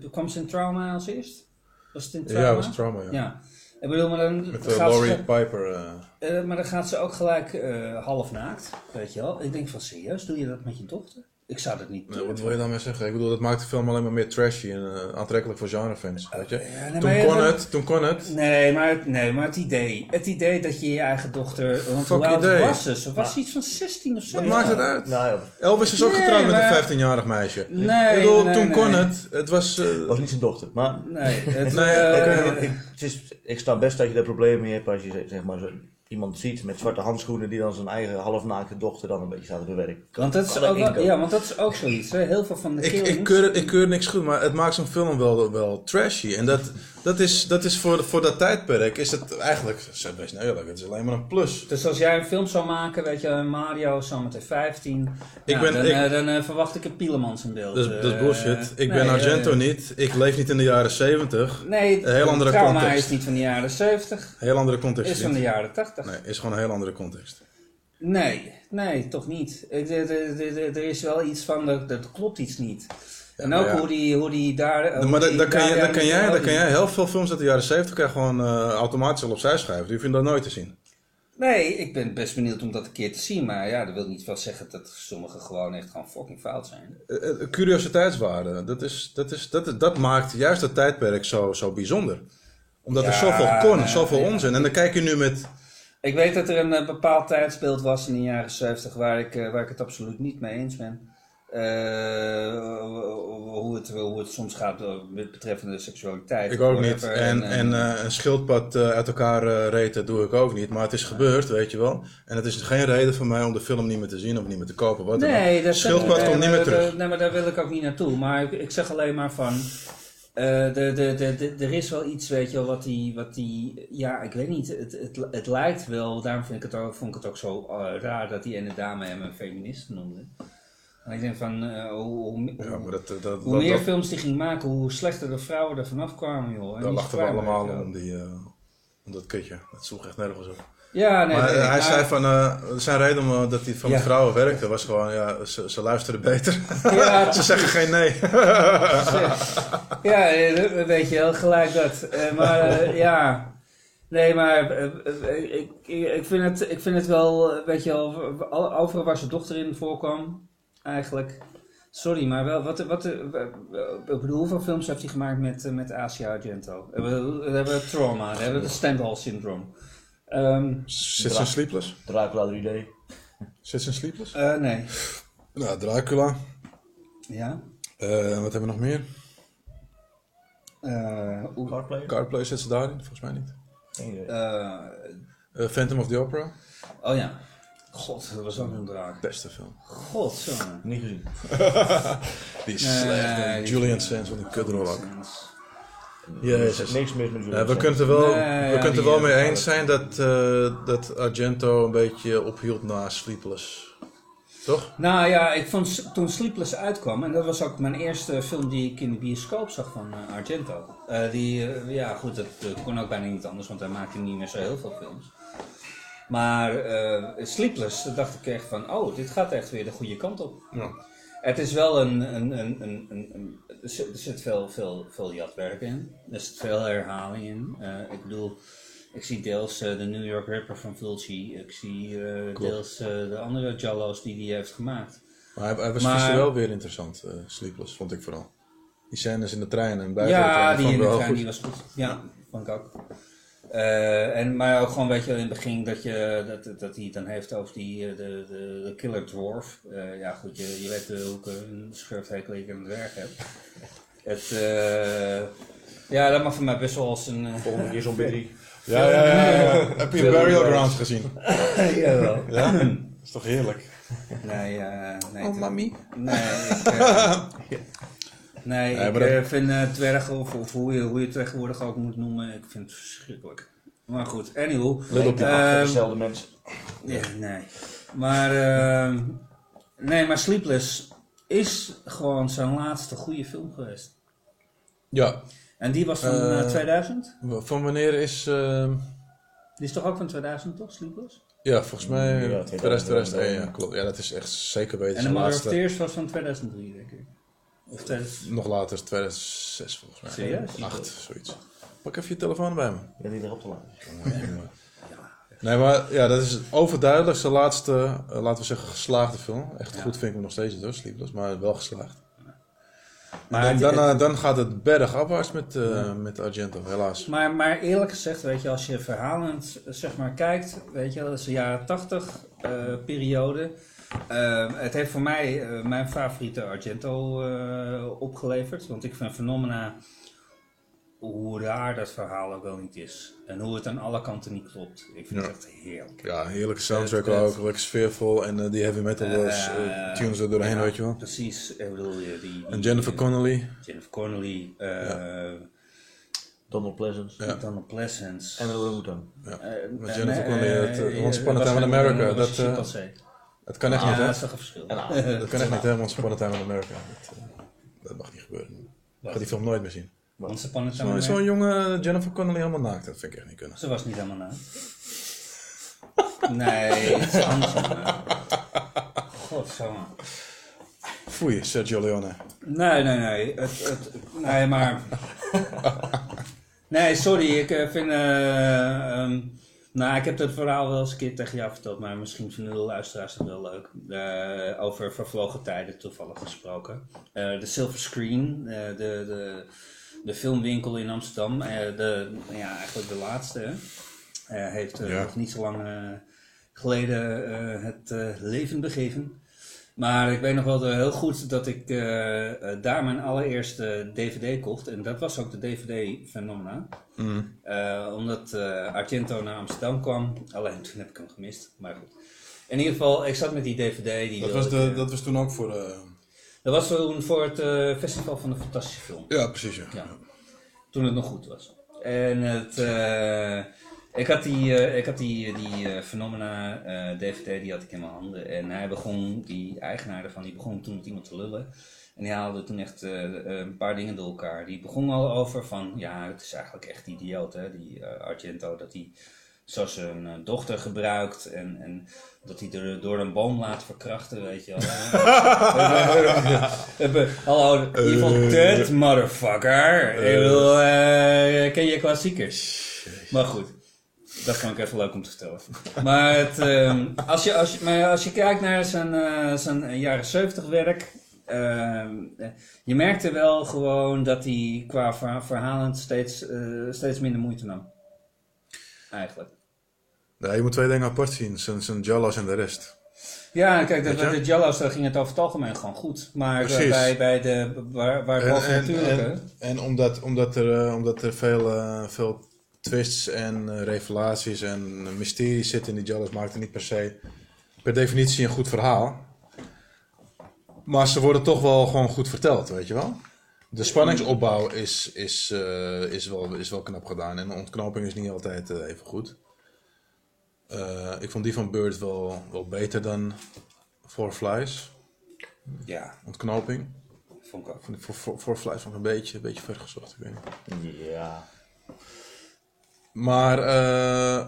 eh, kwam ze in trauma als eerst? Was het in trauma? Ja, was trauma, ja. Ja. Ik bedoel, maar dan Met uh, gaat Laurie ze, Piper. maar dan gaat ze ook gelijk half naakt, weet je wel. Ik denk van, serieus, doe je dat met je dochter? Ik zou dat niet doen. wat wil je daarmee zeggen? Ik bedoel, dat maakt de film alleen maar meer trashy en eh, aantrekkelijk voor genrefans. Weet je? Ja, nee, toen kon het, toen kon het. Nee, maar, nee, maar het idee. Het idee dat je je eigen dochter. Want hoe oud was ze? Ze was iets van 16 of zo. Wat maakt het uit? Nou ja, Elvis is ook Nee, getrouwd met een 15-jarig meisje. Nee, ik bedoel, nee, toen nee. kon het. Het was. eh, was niet zijn dochter. Maar Nee, het, <laughs> Nee, eh, ik, ik, het is, ik snap best dat je daar problemen mee hebt als je zeg maar zo, iemand ziet met zwarte handschoenen die dan zijn eigen halfnaakte dochter dan een beetje staat te bewerken. want dat is ook, wel- ja, want dat is ook zoiets. Hè. Heel veel van de ik, killings. ik, keur, het- ik keur niks goed, maar het maakt zo'n film wel, wel trashy. En dat, dat is, dat is voor, voor dat tijdperk is het eigenlijk, zeg wees nou eerlijk, het is alleen maar een plus. Dus als jij een film zou maken, weet je, Mario zometeen 15. Ik ben- dan, ik- eh, dan eh, verwacht ik een Pielemans in beeld. Dat is, dat is Eh, bullshit. Ik nee, ben Argento niet. Ik leef niet in de jaren 70. Nee, Een heel andere trauma context. is niet van de jaren 70. Heel andere context. Is van de jaren 80. Nee, is gewoon een heel andere context. Nee, nee, toch niet. Er er- er- er is wel iets van, er, er klopt iets niet. En ook hoe, die, hoe die daar... hoe maar dan, die kan daar- je, dan, daar kan met jij, kan jij heel veel films uit de jaren 70 kan gewoon eh, automatisch al opzij schrijven. Die hoef je dat nooit te zien. Nee, ik ben best benieuwd om dat een keer te zien. Maar ja, dat wil niet wel zeggen dat sommige gewoon echt gewoon fucking fout zijn. Eh, curiositeitswaarde, dat, is, dat, is, dat, is- dat maakt juist dat tijdperk zo, zo bijzonder. Omdat er zoveel kon, nee, zoveel ja. onzin. En dan kijk je nu met... Ik weet dat er een bepaald tijdsbeeld was in de jaren 70 waar ik, waar ik het absoluut niet mee eens ben. Eh, hoe, het, hoe het soms gaat eh, met betreffende seksualiteit. Ik ook niet. En, en eh, een schildpad uit elkaar reten doe ik ook niet. Maar het is gebeurd, weet je wel. En het is geen reden voor mij om de film niet meer te zien of niet meer te kopen. Wat. Nee, dat Schildpad komt niet meer terug. Nee, maar daar wil ik ook niet naartoe. Maar ik, ik zeg alleen maar van. de, de, de, er is wel iets, weet je wel, wat die, wat die ja, ik weet niet, het, het, het lijkt wel, daarom vind ik het ook, vond ik het ook zo raar dat die ene dame hem een feminist noemde. En ik denk van, eh, hoe, hoe, Ja, maar dat, dat, dat, hoe dat- meer dat- films die ging maken, hoe slechter de vrouwen er vanaf kwamen, joh. En daar die lachten we allemaal om, die, eh, om dat kutje. Dat sloeg echt nergens op. Ja, nee, maar nee, eh, hij zei van, eh, zijn reden om, eh, dat hij van Ja. de vrouwen werkte was gewoon, ja, ze, ze luisteren beter. Ja, <laughs> ze zeggen geen nee. <laughs> Ja, eh, weet je wel, gelijk dat. Eh, maar eh, <laughs> ja, nee, maar eh, eh, ik, ik, vind het, ik vind het wel, eh, weet je wel, al- overal waar zijn dochter in voorkwam, eigenlijk. Sorry, maar wel, wat, wat, eh, ik bedoel, hoeveel films heeft hij gemaakt met, eh, met Asia Argento? We hebben, we hebben Trauma, we hebben de Stendhal Syndroom. Ehm Zit zijn sleepless? Dracula 3D. Zit zijn sleepless? eh, nee. Nou, Dracula. Ja. Eh, wat hebben we nog meer? Eh, Cardplayer? Cardplay zit ze daarin? Volgens mij niet. Eh, Eh, Phantom of the Opera. oh ja. God, dat was ook een draak. Beste film. God, zo. Niet gezien. <laughs> Die is Nee, slecht. Julian niet. Sands, wat een kutrol ook. Jezus. Niks mis met Julian Ja, we Sands. kunnen het er wel, Nee, we ja, kunnen er wel mee eh, eens zijn dat, eh, dat Argento een beetje ophield na Sleepless. Toch? Nou ja, ik vond toen Sleepless uitkwam, en dat was ook mijn eerste film die ik in de bioscoop zag van eh, Argento. Eh, die, eh, ja goed, dat eh, kon ook bijna niet anders, want hij maakte niet meer zo heel veel films. Maar eh, Sleepless, daar dacht ik echt van, oh, dit gaat echt weer de goede kant op. Ja. Het is wel een, een, een, een, een, er zit, veel, veel, veel jatwerk in. Er zit veel herhaling in. Eh, ik bedoel, ik zie deels eh, de New York Ripper van Fulci. Ik zie deels de andere Jallo's die hij heeft gemaakt. Maar hij, hij was Maar- visueel weer interessant, Sleepless, vond ik vooral. Die scènes in de trein en buiten de Ja, die in de wel trein die was goed. Ja, vond ik ook. Eh, en, maar ook gewoon, weet je, in het begin dat, je, dat, dat hij het dan heeft over die, eh, de, de, de killer dwarf. Eh, ja goed, je, je weet hoe ik een schurfthekel ik aan het werk heb. <laughs> Het, eh, ja, dat mag voor mij best wel als een... Volgende keer zombie <laughs> 3. Ja, ja, ja. ja. Heb je Burial Grounds. Gezien? <laughs> Jawel. Ja? Dat is toch heerlijk? Nee, eh nee. Oh, mami. Nee, ik, nee, Nee, ik maar dat- eh, vind dwergen, of, of hoe, je, hoe je het tegenwoordig ook moet noemen, ik vind het verschrikkelijk. Maar goed, anyhow. Let op die Ehm, Achtergestelde mensen. Ja, nee. Maar, ehm, nee, maar Sleepless is gewoon zijn laatste goede film geweest. Ja. En die was van Eh, eh, 2000? Van wanneer is... ehm, Die is toch ook van 2000, toch, Sleepless? ja, volgens mij Ja, 2000, 2000, 2001. Ja, klopt. Ja, dat is echt zeker beter En The zijn Mother of laatste. Tears was van 2003, denk ik. Of 2000. Nog later, 2006 volgens mij. Serieus? 8, zoiets. Pak even je telefoon bij me. Ja, die erop te laten. Nee, maar ja, dat is overduidelijk zijn laatste, eh, laten we zeggen, geslaagde film. Echt Ja. goed vind ik hem nog steeds niet hoor, Sleepless, maar wel geslaagd. Maar, dan, het- dan, het- dan gaat het bergafwaarts met, eh, met Argento, helaas. Maar, maar eerlijk gezegd, weet je, als je verhalend zeg maar, kijkt, weet je, dat is de jaren 80 eh, periode. Eh, het heeft voor mij eh, mijn favoriete Argento eh, opgeleverd. Want ik vind Phenomena, hoe raar dat verhaal ook wel niet is. En hoe het aan alle kanten niet klopt. Ik vind Ja. het echt heerlijk. Ja, heerlijke soundtrack ook, lekker sfeervol en eh, die heavy metal was, tunes er doorheen, ja, weet je wel. Precies, ik bedoel je, die, die, En Jennifer Connelly, Jennifer Connelly, eh Donald Pleasance. Ja. Donald Pleasence. En Willem eh, Jennifer Connelly, eh, Once Upon a Time in America, dat. Het kan echt Ja, niet dat hè. is toch een verschil. Ah, Dat kan echt niet hè, Once Upon a Time in America. Dat, eh, dat mag niet gebeuren. Ik ga die film nooit meer zien. Once Upon a Time Zo'n jonge Jennifer Connelly helemaal naakt, dat vind ik echt niet kunnen. Ze was niet helemaal na. Nee, <laughs> het is anders. Godzomme. Foei, Sergio Leone. Nee, nee, nee. Het, het, nee, maar... <laughs> Nee, sorry. Ik eh, vind... eh, ehm, nou, ik heb het verhaal wel eens een keer tegen jou verteld, maar misschien vinden de luisteraars het wel leuk. Eh, over vervlogen tijden toevallig gesproken. Eh, de Silver Screen, eh, de, de, de filmwinkel in Amsterdam, de, ja, eigenlijk de laatste, heeft Ja. nog niet zo lang geleden het leven begeven. Maar ik weet nog wel heel goed dat ik eh, eh, daar mijn allereerste DVD kocht. En dat was ook de DVD Phenomena. Mm. Eh, omdat eh, Argento naar Amsterdam kwam. Alleen toen heb ik hem gemist. Maar goed. In ieder geval, ik zat met die DVD. Die Dat, was de, ik, dat was toen ook voor... eh, dat was toen voor het Festival van de Fantastische Film. ja, precies, ja. Ja. Toen het nog goed was. En het, eh, ik had die, eh, ik had die, die eh, Phenomena eh, DVD, die had ik in mijn handen. En hij begon, die eigenaar ervan, die begon toen met iemand te lullen. En die haalde toen echt eh, een paar dingen door elkaar. Die begon al over van, ja, het is eigenlijk echt idioot, hè, die eh, Argento, dat hij zo zijn eh, dochter gebruikt en, en dat hij er door een boom laat verkrachten, weet je wel. <laughs> Hallo, evil dead motherfucker. Ik bedoel, eh, ken je klassiekers? Maar goed, dat vond ik even leuk om te vertellen. Maar, het, ehm, als, je, als, je, maar als je kijkt naar zijn, eh, zijn jaren 70 werk, eh, je merkte wel gewoon dat hij qua verha- verhalend steeds, eh, steeds minder moeite nam. Eigenlijk. Nee, je moet twee dingen apart zien. Zijn, zijn Jallas en de rest. Ja, kijk, dat, de daar ging het over het algemeen gewoon goed. Maar eh, Precies. bij, bij de, waar, waar het En, en, en, en omdat, omdat er, omdat er veel, veel twists en eh, revelaties en mysteries zitten in die Jallas, maakt het niet per se per definitie een goed verhaal. Maar ze worden toch wel gewoon goed verteld, weet je wel? De spanningsopbouw is, is, eh, is, wel, is wel knap gedaan en de ontknoping is niet altijd eh, even goed. Eh, ik vond die van Bird wel, wel beter dan Four Flies, Ja, ontknoping. vond ik ook. Vond ik voor, voor, voor Flies een beetje, een beetje ver gezocht, ik weet niet. Ja. Maar eh,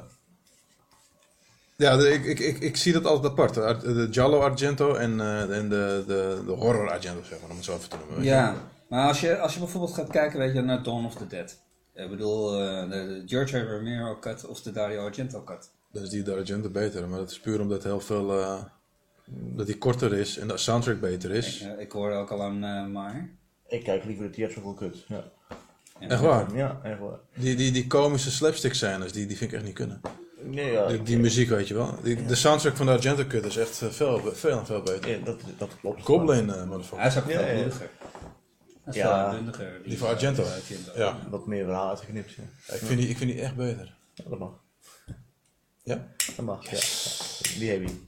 ja, de- ik, ik, ik, ik zie dat altijd apart. De, de Giallo Argento en, eh, en de, de, de horror Argento, zeg maar, om het zo even te noemen. Ja, maar als je, als je bijvoorbeeld gaat kijken weet je, naar Dawn of the Dead. Ik bedoel, eh, de, George Romero cut of de Dario Argento cut. Dan is die de Argento beter, maar dat is puur omdat heel veel, eh, dat die korter is en de soundtrack beter is. Ik, ik hoorde ook al aan eh maar. Ik kijk liever de theatrical cut. Ja, Echt waar? ja echt waar. Die, die, die komische slapstick scènes, die, die vind ik echt niet kunnen. Nee, ja, Die, die muziek, weet je wel. Die, de soundtrack van de Argento cut is echt eh, veel, veel en veel beter. ja, dat, dat klopt. Goblin, eh Hij motherfucker. is ook veel bloediger. Hij is Ja. Die van Argento. Ja. Wat meer verhaal uitgeknipt. Ik vind die, ik vind die echt beter. Ja, dat mag. Ja? Dat mag, ja. Die heb je.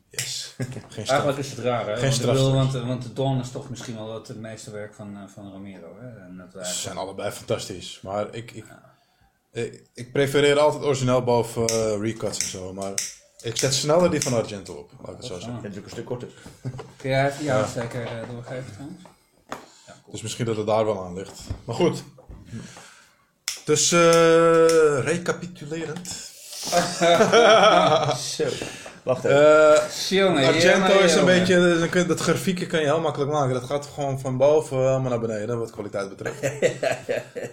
Yes. Geen straf. Eigenlijk is het raar, hè? Geen want, ik bedoel, strafstuk. want, want de Dawn is toch misschien wel het meeste werk van, eh, van Romero. Hè? En dat wij Ze zijn allebei fantastisch. Maar ik, ik, ik, ik prefereer altijd origineel boven eh, recuts en zo. Maar ik zet sneller die van Argento op, laat ik het zo zeggen. En het is ook een stuk korter. Kun jij even jou zeker eh, doorgeven trouwens? Dus misschien dat het daar wel aan ligt. Maar goed. Dus eh recapitulerend. <laughs> Zo. Wacht even. Eh, Jongen, Argento is een beetje, dat grafiekje kan je heel makkelijk maken. Dat gaat gewoon van boven helemaal naar beneden, wat kwaliteit betreft. <laughs>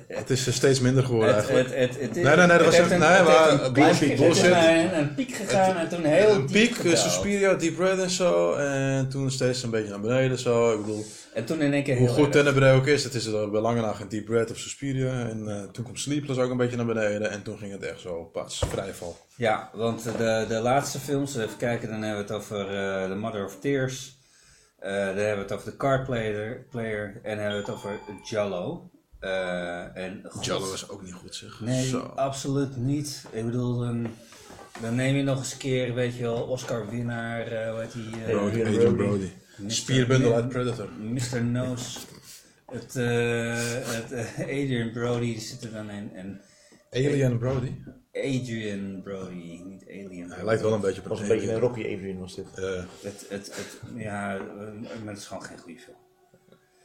het is eh, steeds minder geworden Het, eigenlijk. het, het, het, Nee, nee, nee, dat was echt- een- nee, maar een bullshit, piek- het bullshit. is Een, een piek gegaan en toen heel Een diep piek, eh. Suspiria, Deep Red en zo. En toen steeds een beetje naar beneden zo. Ik bedoel, En toen in één keer hoe goed. Tenebrae ook is, het is er bij lange na geen Deep Red of Suspiria. En eh, toen kwam Sleepless ook een beetje naar beneden. En toen ging het echt zo, pas, vrijval. Ja, want de, de laatste films, even kijken, dan hebben we het over eh The Mother of Tears. Eh, dan hebben we het over The Card Player, player en dan hebben we het over Jallo. En God, Jallo is ook niet goed zeg. Nee, Zo. absoluut niet. Ik bedoel, dan, dan neem je nog eens een keer, weet je wel, Oscar-winnaar, eh hoe heet die? Brody, Adrian Adrian Brody. Brody. Mr. Spierbundel uit Predator. Mr. Nose. Het, eh, het eh, Adrian Brody zit er dan in. En Alien Brody. Adrian Brody, niet Alien. Hij lijkt wel een beetje op was een beetje een Rocky Adrian was dit. Eh, Het, het, het, ja, maar het is gewoon geen goede film.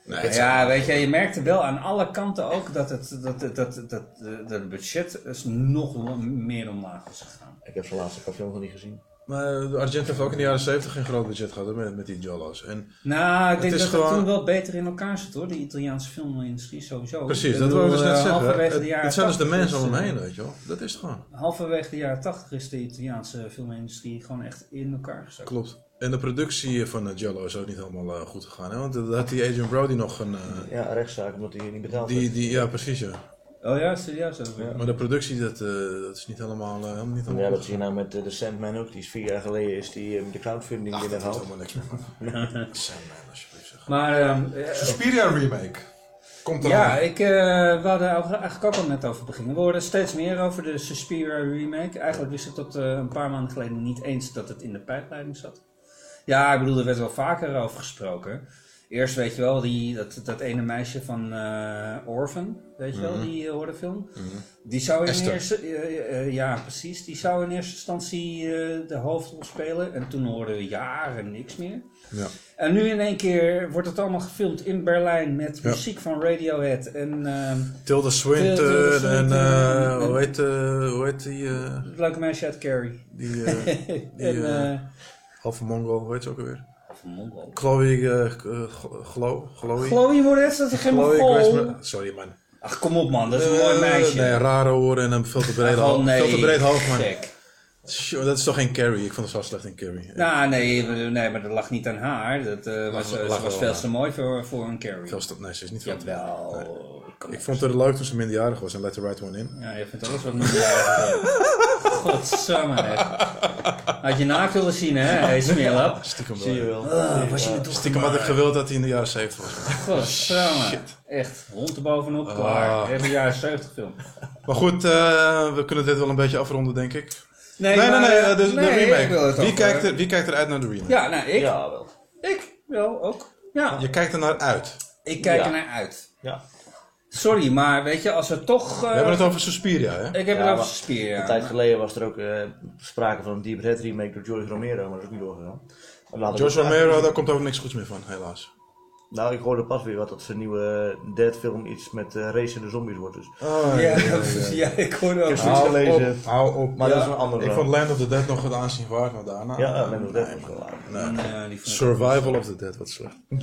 nee, het is- Ja, weet je, je merkte wel aan alle kanten ook dat het, dat, dat, dat, dat, dat budget is nog meer omlaag is gegaan. Ik heb zijn laatste films nog niet gezien. Maar de Argento heeft ook in de jaren 70 geen groot budget gehad hè, met, met die Jollo's. En Nou, ik Het denk is dat gewoon- het toen wel beter in elkaar zit hoor, de Italiaanse filmindustrie sowieso. precies, dat bedoel, wil ik dus net eh, zeggen. Halverwege Het, de jaren het zijn dus de 80 mensen om hem eh, heen, weet je wel. Dat is het gewoon. Halverwege de jaren 80 is de Italiaanse filmindustrie gewoon echt in elkaar gezakt. Klopt. En de productie van uh, Jello is ook niet helemaal goed gegaan. Hè? Want daar had die Adrian Brody nog een... eh, Ja, rechtszaak omdat hij niet betaald die, werd. die, ja, precies ja. Oh ja, serieus. Ja. Maar de productie, dat, eh, dat is niet helemaal, eh, helemaal, niet helemaal Ja, dat zie je nou met eh, de Sandman ook. Die is vier jaar geleden is die met de crowdfunding Ach, dat heeft binnengehaald. helemaal niks meer. <laughs> Sandman, alsjeblieft zeg. Maar ehm, eh, Suspiria remake. Komt ja, eraan. ik, eh, we hadden er eigenlijk ook al net over beginnen. We hoorden steeds meer over de Suspiria remake. Eigenlijk wist ik tot eh, een paar maanden geleden niet eens dat het in de pijpleiding zat. Ja, ik bedoel, er werd wel vaker over gesproken. Eerst weet je wel, die, dat, dat ene meisje van eh Orphan, weet je wel, die uh, horrorfilm. Die zou in Esther. eerste, eh, ja precies, die zou in eerste instantie de hoofdrol spelen. En toen hoorden we jaren niks meer. Ja. En nu in één keer wordt het allemaal gefilmd in Berlijn met Ja. muziek van Radiohead. En ehm, Tilda Swinton Tilda en Swinton en- hoe, heet, hoe heet die, het leuke meisje uit Carrie. die <laughs> die en, halve Mongol, hoe heet ze ook alweer? Mongol. Chloe, eh, eh, Glo, Chloe? Chloe Moretz, dat is geen Chloe Mongol. Grace- Sorry man. Ach, kom op man, dat is een Eh, mooi meisje. Nee, rare oren en een veel te breed, oh, hoofd, nee, veel te breed hoofd man. Dat is toch geen Carrie? Ik vond het zo slecht in Carrie. Nou, nee, nee, maar dat lag niet aan haar. Dat eh, was, Lag- ze lag was wel veel te mooi voor, voor een Carrie. Veel te- nee, ze is niet veel te Jawel. Ik vond het leuk toen ze minderjarig was en Let the Right One In. Ja, je vindt alles wat minderjarig is. <laughs> Godsamme, hè. Had je naakt willen zien, hè, hey, smeerlap. Stiekem Zie je wel. was je me toch Stiekem had ik gewild dat hij in de jaren 70 was. Godsamme. Echt, hond erbovenop, klaar. Ah. Even jaren 70 film. Maar goed, eh, we kunnen dit wel een beetje afronden, denk ik. Nee, Nee, nee, maar, nee, de, nee, remake. het Wie kijkt, er, wie kijkt er uit naar de remake? Ja, nou, ik. Ja, wel. Ik wel ook. Ja. Je kijkt er naar uit. Ik kijk Ja. er naar uit. Ja. Sorry, maar weet je, als we toch... We eh, hebben het over Suspiria, hè? Ik heb Ja, het over Suspiria. Een tijd geleden was er ook eh, sprake van een Deep Red remake door George Romero, maar dat is ook niet doorgegaan. Maar laat ik George Romero, daar komt ook niks goeds meer van, helaas. Nou, ik hoorde pas weer wat dat zijn nieuwe Dead film iets met uh, racende zombies wordt. Dus. Oh, Ja, ja, ik hoorde ook. Ik heb zoiets Hou gelezen. op, hou op. Maar Ja, dat is een ander Ik vond Land of the Dead nog het aanzien waard, maar daarna... Ja, eh, Land of nee, Dead was wel aardig. nee. Survival of the Dead, wat slecht. Nee,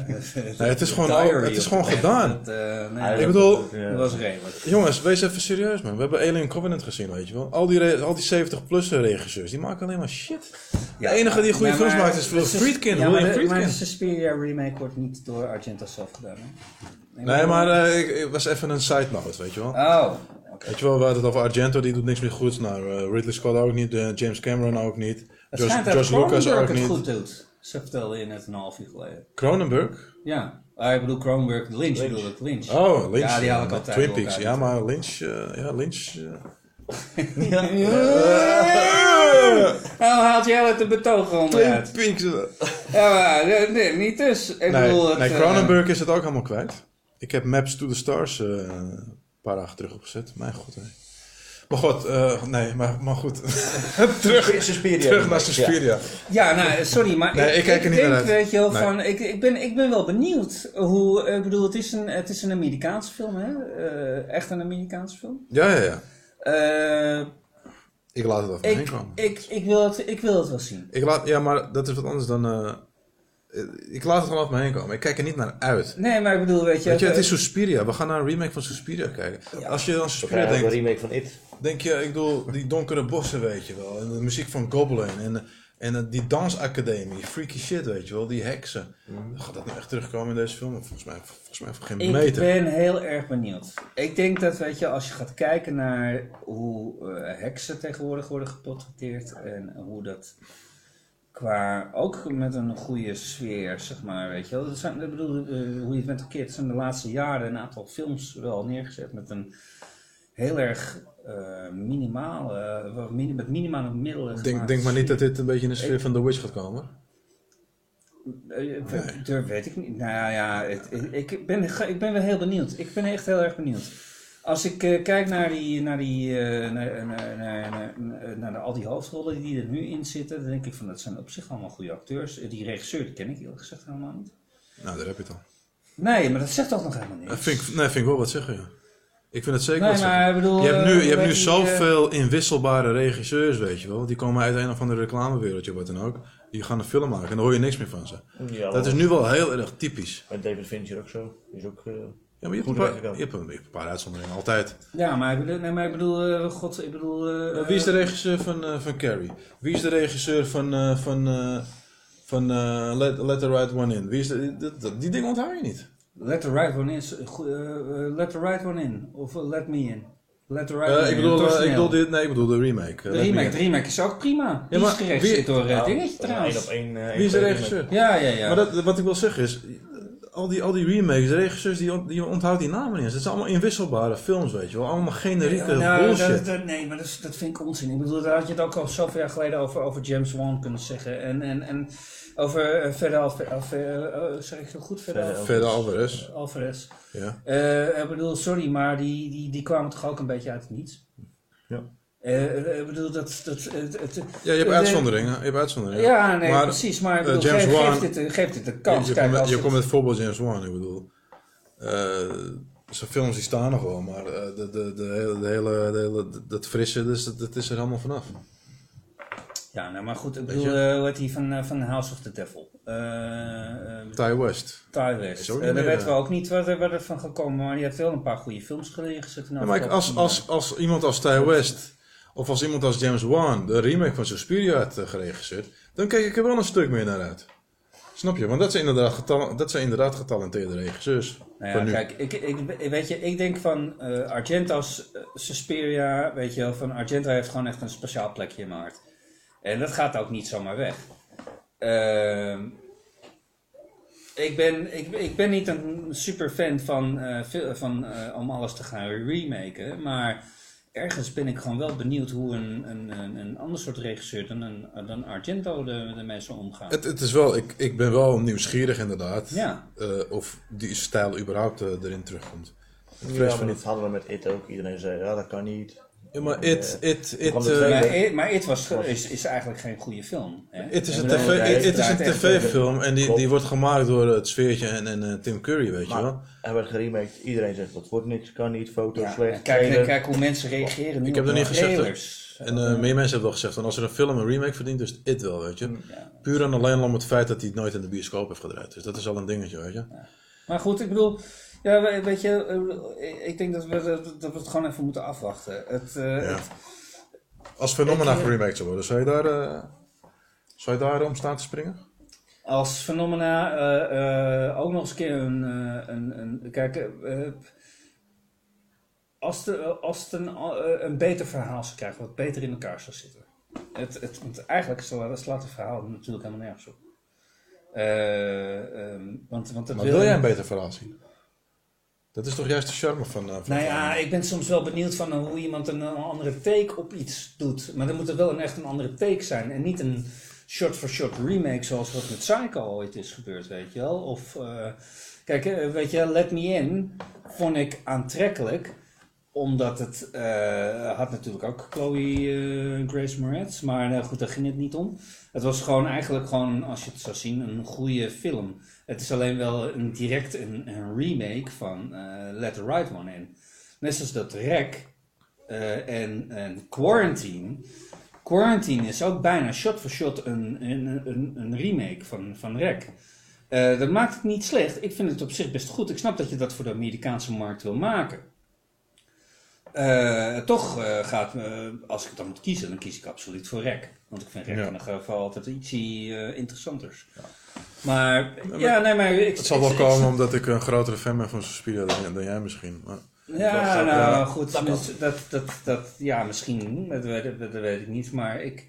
<laughs> het is gewoon al- het is gewoon gedaan. Eh, Ik bedoel- Ja. dat was. Jongens, wees even serieus, man. We hebben Alien Covenant gezien, weet je wel. Al die, al die 70-plus regisseurs, die maken alleen maar shit. De enige die goede films maakt is dus- Friedkin, Ja, maar de. Suspiria remake wordt niet door Argento zelf gedaan, hè? Nee, maar eh, ik, ik was even een side note, weet je wel. Oh. Weet je wel, we hadden het over Argento, die doet niks meer goeds. Nou, eh, Ridley Scott ook niet, eh, James Cameron ook niet. Het George, dat George Lucas ook het niet. goed doet. Ze vertelde je net een half uur geleden. Cronenberg? Ja, ah, ik bedoel Cronenberg, Lynch, Lynch. bedoel ik, Lynch. Oh, Lynch. Ja, die haal ik altijd Twin Peaks. Ja, maar Lynch, ja, Lynch... eh. <laughs> Nou haalt jij uit de betoog onderuit. Twin Peaks. eh. Ja, maar nee, nee, niet dus. Ik Nee, bedoel het... nee, eh, Cronenberg is het ook helemaal kwijt. Ik heb Maps to the Stars eh, een paar dagen terug opgezet. Mijn god, hè. Maar goed, eh, nee, maar, maar goed. <laughs> terug, Suspiria terug naar Suspiria. Ja, nou, sorry, maar Nee, ik kijk er niet denk, uit. weet je wel, Nee. van, ik, ik, ben, ik ben wel benieuwd hoe, ik bedoel, het is een, het is een Amerikaanse film, hè? Eh, echt een Amerikaanse film. Ja, ja, ja. Eh, Ik laat het over me heen ik, komen. ik, ik, wil het, ik wil het wel zien. Ik laat, ja, maar dat is wat anders dan... eh, ik laat het gewoon over me heen komen. Ik kijk er niet naar uit. Nee, maar ik bedoel, weet je... Weet je, het eh, is Suspiria. We gaan naar een remake van Suspiria kijken. Als je dan Suspiria ook een denkt, remake van It. denk je, ik bedoel, die donkere bossen, weet je wel. En de muziek van Goblin. En, en eh, die dansacademie. Freaky shit, weet je wel. Die heksen. Gaat dat nou echt terugkomen in deze film? Volgens mij, volgens mij voor geen Ik meter. ben heel erg benieuwd. Ik denk dat, weet je, als je gaat kijken naar hoe eh, heksen tegenwoordig worden geportretteerd en hoe dat qua, ook met een goede sfeer, zeg maar, weet je wel. Dat zijn, ik bedoel, eh, hoe je het met elkaar, het zijn de laatste jaren een aantal films wel neergezet met een heel erg eh minimale, eh, met minimale middelen Denk, denk maar niet dat dit een beetje in de sfeer van The Witch gaat komen. Eh, Dat weet ik niet. Nou ja, het, ik, ben, ik ben wel heel benieuwd. Ik ben echt heel erg benieuwd. Als ik kijk naar, die, naar, die, naar, naar, naar, naar, al die hoofdrollen die er nu in zitten, dan denk ik van dat zijn op zich allemaal goede acteurs. Die regisseur die ken ik eerlijk gezegd helemaal niet. Nou, daar heb je het al. Nee, maar dat zegt toch nog helemaal Dat niks. vind ik, nee, vind ik wel wat zeggen, ja. Ik vind het zeker Nee, maar ik bedoel... Je hebt eh, nu, je hebt nu die, zoveel inwisselbare regisseurs, weet je wel. Die komen uit een of andere reclamewereldje, wat dan ook. Die gaan een film maken en dan hoor je niks meer van ze. Ja, Dat is nu wel heel erg typisch. Met David Fincher ook zo. Die is ook... eh, Ja, maar je hebt, paar, je, hebt een, je hebt een paar uitzonderingen, altijd. Ja, maar ik bedoel... Nee, maar ik bedoel... eh, God, ik bedoel... eh, Wie is de regisseur van, eh, van Carrie? Wie is de regisseur van, eh, van, eh, van eh, Let, Let the Right One In? Wie is de, dat- dat- die dingen onthoud je niet. Let the right one in. goed, eh, eh, let the right one in. Of eh, let me in. Let the right Eh, one ik, in. bedoel, eh, Torsten ik bedoel dit, nee, ik bedoel de remake. eh, De remake, In. de remake is ook prima. Maar is geregisseerd wie- door ja, Dingetje een trouwens. op één, eh, Wie is de regisseur? Ja, ja, ja. Maar dat, wat ik wil zeggen is, al die, al die remakes, de regisseurs, die, die onthoudt die namen niet eens. Het zijn allemaal inwisselbare films, weet je wel. Allemaal generieke Nou, bullshit. dat- dat- nee, maar dat vind ik onzin. Ik bedoel, daar had je het ook al zoveel jaar geleden over, over James Wan kunnen zeggen. En, en, en over uh, verder Alve- Alve- uh, zeg ik het goed? Verder Verder Verder Alvarez. Alvarez. Ja. Eh, ik bedoel, sorry, maar die, die, die kwamen toch ook een beetje uit het niets? Ja. Eh, ik bedoel, dat... dat het, het, ja, je hebt de- uitzonderingen. Je hebt uitzonderingen. Ja, nee, Maar, precies. Maar ik eh, bedoel, James geef, Wan- geef, dit, geef dit een Je, kans. je, Kijk, komt met, als je het- komt met voorbeeld James Wan, ik bedoel. eh, zijn films die staan nog wel, maar eh, de, de, de, hele, de hele, de hele, dat frisse, dus, dat, dat is er allemaal vanaf. Ja, nou, maar goed, ik bedoel, eh, hoe heet die van, eh, van House of the Devil? Eh eh, Ty West. Ty West. Daar weten we ook niet wat er, wat er van gekomen, maar die heeft wel een paar goede films gezet. in de Ja, maar ik- als, afgelopen als, als iemand als Ty West, of als iemand als James Wan de remake van Suspiria had geregisseerd, dan kijk ik er wel een stuk meer naar uit. Snap je? Want dat zijn inderdaad, getal- dat zijn inderdaad getalenteerde regisseurs. Nou ja, nu. kijk, ik, ik, weet je, ik denk van eh, Argento's Suspiria, weet je wel, van Argento heeft gewoon echt een speciaal plekje in mijn hart. En dat gaat ook niet zomaar weg. Ehm, ik, ben, ik, ik ben niet een super fan van, eh, van eh, om alles te gaan remaken, maar ergens ben ik gewoon wel benieuwd hoe een, een, een, ander soort regisseur dan, een, dan Argento er- ermee zou omgaan. Het, het is wel, ik, ik ben wel nieuwsgierig inderdaad, Ja. eh, of die stijl überhaupt erin terugkomt. Ik Ja, vrees maar dat niet. hadden we met It ook. Iedereen zei, ja, dat kan niet. Ja, maar It, It, It, eh. Maar, It- maar It was, is, is eigenlijk geen goede film. Hè? Het is een tv, tv-film en die, die wordt gemaakt door het sfeertje en, en eh, Tim Curry, weet je Maar wel. hij werd geremaked. Iedereen zegt, dat wordt niks, kan niet, foto Ja, slecht. kijk, kijk hoe mensen reageren nu Ik heb er niet gezegd, trailers. En eh, meer mensen hebben wel gezegd, van als er een film een remake verdient, is het It wel, weet je. Ja. Puur en alleen al om het feit dat hij het nooit in de bioscoop heeft gedraaid. Dus dat is al een dingetje, weet je. Maar goed, ik bedoel, ja, we- weet je, eh, ik denk dat we, dat we het gewoon even moeten afwachten. Het, eh, Ja. het- Als Phenomena Ik, eh, zou worden, zou je daar, zou je daar om staan te springen? als Phenomena ook nog eens een keer een, een, een kijk, als, de, als het een, een beter verhaal zou krijgen, wat beter in elkaar zou zitten. Het, het, want eigenlijk slaat, het verhaal natuurlijk helemaal nergens op. Ehm, want, want het Maar wil jij een beter verhaal zien? Dat is toch juist de charme van... eh, van Nou ja, ik ben soms wel benieuwd van eh, hoe iemand een, een andere take op iets doet. Maar dan moet het wel een echt een andere take zijn. En niet een shot-for-shot remake zoals wat met Psycho ooit is gebeurd, weet je wel. Of, eh, kijk, weet je, Let Me In vond ik aantrekkelijk. Omdat het eh, had natuurlijk ook Chloe eh, Grace Moretz. Maar eh, goed, daar ging het niet om. Het was gewoon eigenlijk gewoon, als je het zou zien, een goede film. Het is alleen wel een, direct een, een remake van eh, Let the Right One In. Net zoals dat eh, en, en Quarantine. Quarantine is ook bijna shot for shot een, een, een, remake van, van. Eh, dat maakt het niet slecht. Ik vind het op zich best goed. Ik snap dat je dat voor de Amerikaanse markt wil maken. Eh, toch eh, gaat, eh, als ik het dan moet kiezen, dan kies ik absoluut voor Rec. Want ik vind Rec Ja. in ieder geval altijd iets eh, interessanters. Maar, maar ja, nee, maar... Ik, Het zal wel ik- komen omdat ik een grotere fan ben van Suspiria dan, dan jij misschien. Maar, Ja, Dat- nou ja, goed, dat dat, dat, dat, dat, ja, misschien, dat weet, dat, dat weet ik niet, maar ik,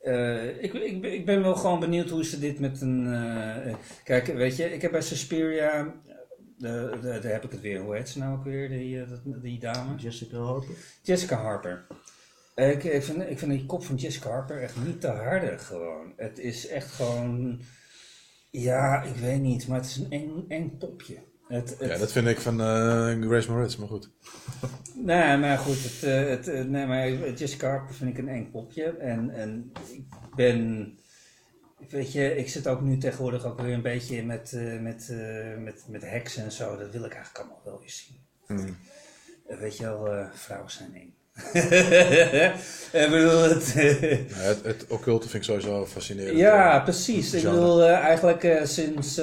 eh, ik, ik, ben- ik ben wel gewoon benieuwd hoe ze dit met een, eh, kijk, weet je, ik heb bij Suspiria, de, de, daar heb ik het weer, hoe heet ze nou ook weer, die, eh, dat- die dame? Jessica Harper. Jessica Harper. Ik, ik, vind, ik vind die kop van Jessica Harper echt niet te harde gewoon. Het is echt gewoon, ja, ik weet niet, maar het is een eng, eng popje. Het, het, ja, dat vind ik van eh, Grace Moretz, maar goed. <laughs> Nee, maar goed, het, eh, het, nee, maar Jessica Harper vind ik een eng popje. En, en ik ben, weet je, ik zit ook nu tegenwoordig ook weer een beetje met, eh, met, eh, met, met heksen en zo. Dat wil ik eigenlijk allemaal wel weer zien. Hmm. Eh, Weet je wel, vrouwen zijn eng. <laughs> ik bedoel, het, Ja, het, het occulte vind ik sowieso fascinerend. ja, precies. Ik bedoel, eigenlijk sinds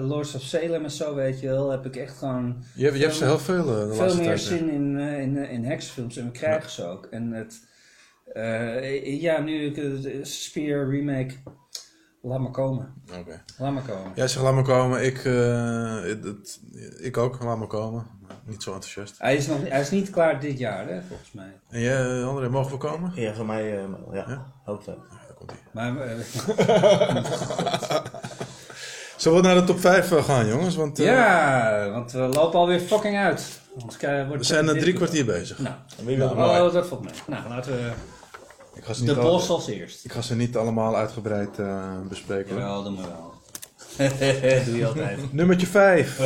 Lords of Salem en zo, weet je wel, heb ik echt gewoon Je, hebt- je hebt ze heel veel de veel meer tijd. zin in, in, in heksenfilms en we krijgen ze ook. En het, ja, nu ik de Spear remake, laat maar komen. Oké. Laat maar komen. Jij zegt laat maar komen, ik, eh, het- het- ik ook, laat maar komen. Niet zo enthousiast. Hij is, nog, hij is niet klaar dit jaar, hè, volgens mij. En jij, eh, André, mogen we komen? Ja, van mij, eh, ja, Ja? Daar komt ie. Maar eh, <laughs> Zullen we naar de top 5 gaan, jongens? Want eh, ja, want we lopen alweer fucking uit. Wordt we zijn er drie kwartier bezig. Nou, En wie wil nog? oh, dat valt mee. Nou, laten we Ik ga ze de al- bos als eerst. ik ga ze niet allemaal uitgebreid eh, bespreken. Jawel, doe maar wel. <laughs> doe je altijd. Nummertje 5. <laughs>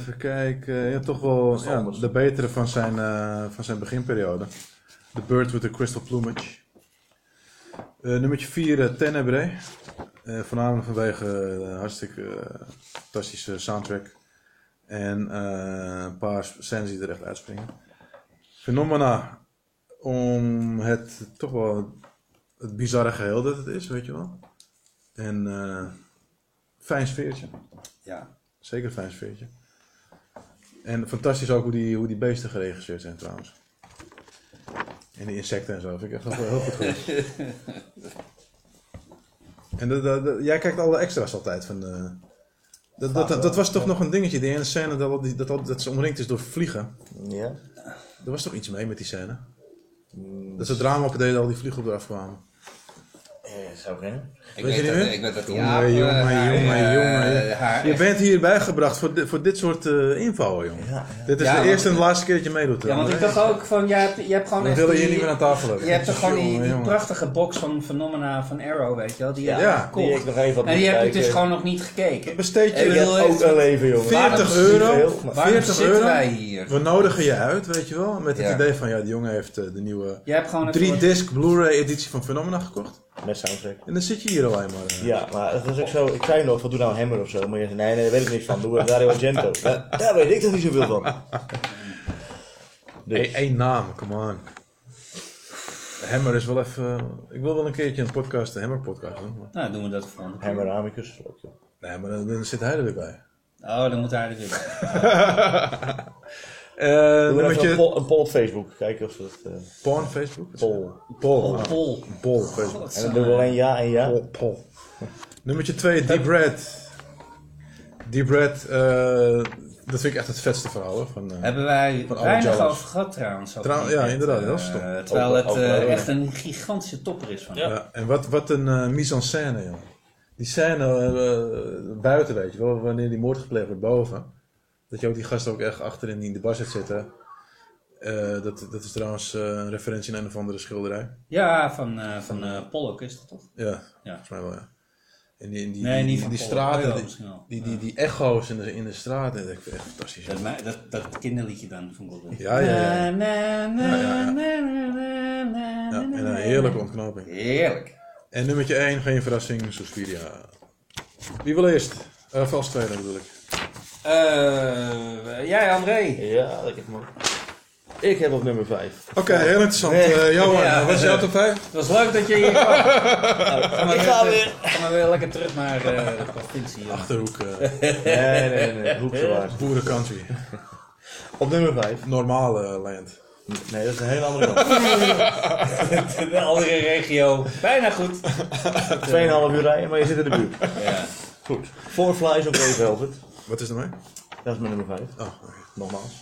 even kijken. Ja, toch wel ja, de betere van zijn, eh, van zijn beginperiode. The Bird with the Crystal Plumage. Eh, nummertje 4, Tenebrae. Eh, voornamelijk vanwege de hartstikke eh, fantastische soundtrack. En eh, een paar scènes die er echt uitspringen. Phenomena. Om het toch wel het bizarre geheel dat het is, weet je wel. En eh fijn sfeertje. Ja. Zeker een fijn sfeertje. En fantastisch ook hoe die, hoe die beesten geregisseerd zijn trouwens. En die insecten en zo. Vind ik echt wel heel goed gedaan. <laughs> En dat- dat- dat- jij kijkt alle extra's altijd van... de- dat, dat, dat, dat was toch nog een dingetje, die ene scène dat, dat, al- dat ze omringd is door vliegen. Ja? Er was toch iets mee met die scène? Dat ze drama op deden al die vliegen eraf kwamen. Eh, zou kennen. Ik Weet je niet dat, meer? ik weet dat Jongen, Jaap, eh, jongen, jongen, eh, jongen. Je bent hierbij gebracht voor, di- voor dit soort eh info, jongen. Ja, ja. Dit is Ja, de eerste en de laatste keer dat je meedoet. Ja, want ik dacht ook van, hebt, je hebt gewoon Dan echt wil je hier niet meer aan tafel hebben. Je hebt toch gewoon die, Jongen, die jongen. prachtige box van Phenomena van Arrow, weet je wel, die je Ja. Die ik nog even had En die heb ik dus gewoon nog niet gekeken. Besteed je ook het- een leven, jongen. 40 Niet euro? veel, maar- Waarom 40 zitten euro? wij hier? We nodigen je uit, weet je wel. Met het idee van, ja, die jongen heeft de nieuwe Jij hebt gewoon even 3-disc Blu-ray editie van Phenomena gekocht. Met soundtrack. En dan zit je hier alleen maar. eh. Ja, maar het was ook zo, ik zei nog, van doe nou Hammer of zo, maar je zei, nee, nee, daar weet ik niks van, doe Dario Argento. <laughs> Ja, daar weet ik toch niet zoveel van. Dus, Hey, één naam, come on. Hammer is wel even... ik wil wel een keertje een podcast, een Hammer podcast doen. maar- Nou, doen we dat de keer. Hammer Amicus. Nee, maar dan, dan zit hij er weer bij. Oh, dan moet hij er weer bij. <laughs> Eh Doe even een, nummertje... poll, een poll op Facebook, kijken of dat... eh Porn Facebook? poll. Pol. Pol, pol. Pol Facebook. En dan doen we alleen ja en ja. Pol, Pol. Nummertje 2, Deep Red. Deep Red, eh, dat vind ik echt het vetste verhaal hoor. Van, eh, Hebben wij Van weinig over gehad trouwens. Trouw- ja, inderdaad, eh, heel stom. terwijl het eh, echt een gigantische topper is van ja. En wat, wat een eh, mise en scène, joh. Die scène buiten, weet je wel, wanneer die moord gepleegd wordt boven. Dat je ook die gast ook echt achterin in de bar zit zitten. Eh, dat, dat is trouwens eh, een referentie naar een of andere schilderij. Ja, van, eh van Pollock is dat toch? Ja, Ja. volgens mij wel, ja. En die, in die, Nee, die, niet die, van straten, die, die, die, die echo's in de, in de straten, dat vind ik echt fantastisch. Dat, dat, dat kinderliedje dan wel leuk. Ja, ja, ja. Na, na, en een heerlijke ontknoping. Heerlijk. En nummertje 1, geen verrassing, Suspiria. Wie wil eerst? Als tweede bedoel ik. Eh, jij André. Ja, lekker man. Ik heb op nummer 5. Oké, heel interessant. Nee. Eh Johan, Ja. wat is jouw top 5? Het was leuk dat je hier kwam. <laughs> Maar Ik ga weer, weer. ga maar weer lekker terug naar eh, de provincie. jongen. Achterhoek, eh Nee, nee, nee, <laughs> hoekse waar. boerencountry. <laughs> Op nummer 5. Normale land. Nee, dat is een hele andere kant. De andere regio. Bijna goed. 2,5 uur rijden, maar je zit in de buurt. Ja. Goed. Four Flies op Grey Velvet. Wat is er mee? Dat is mijn nummer 5. Oh. Nogmaals.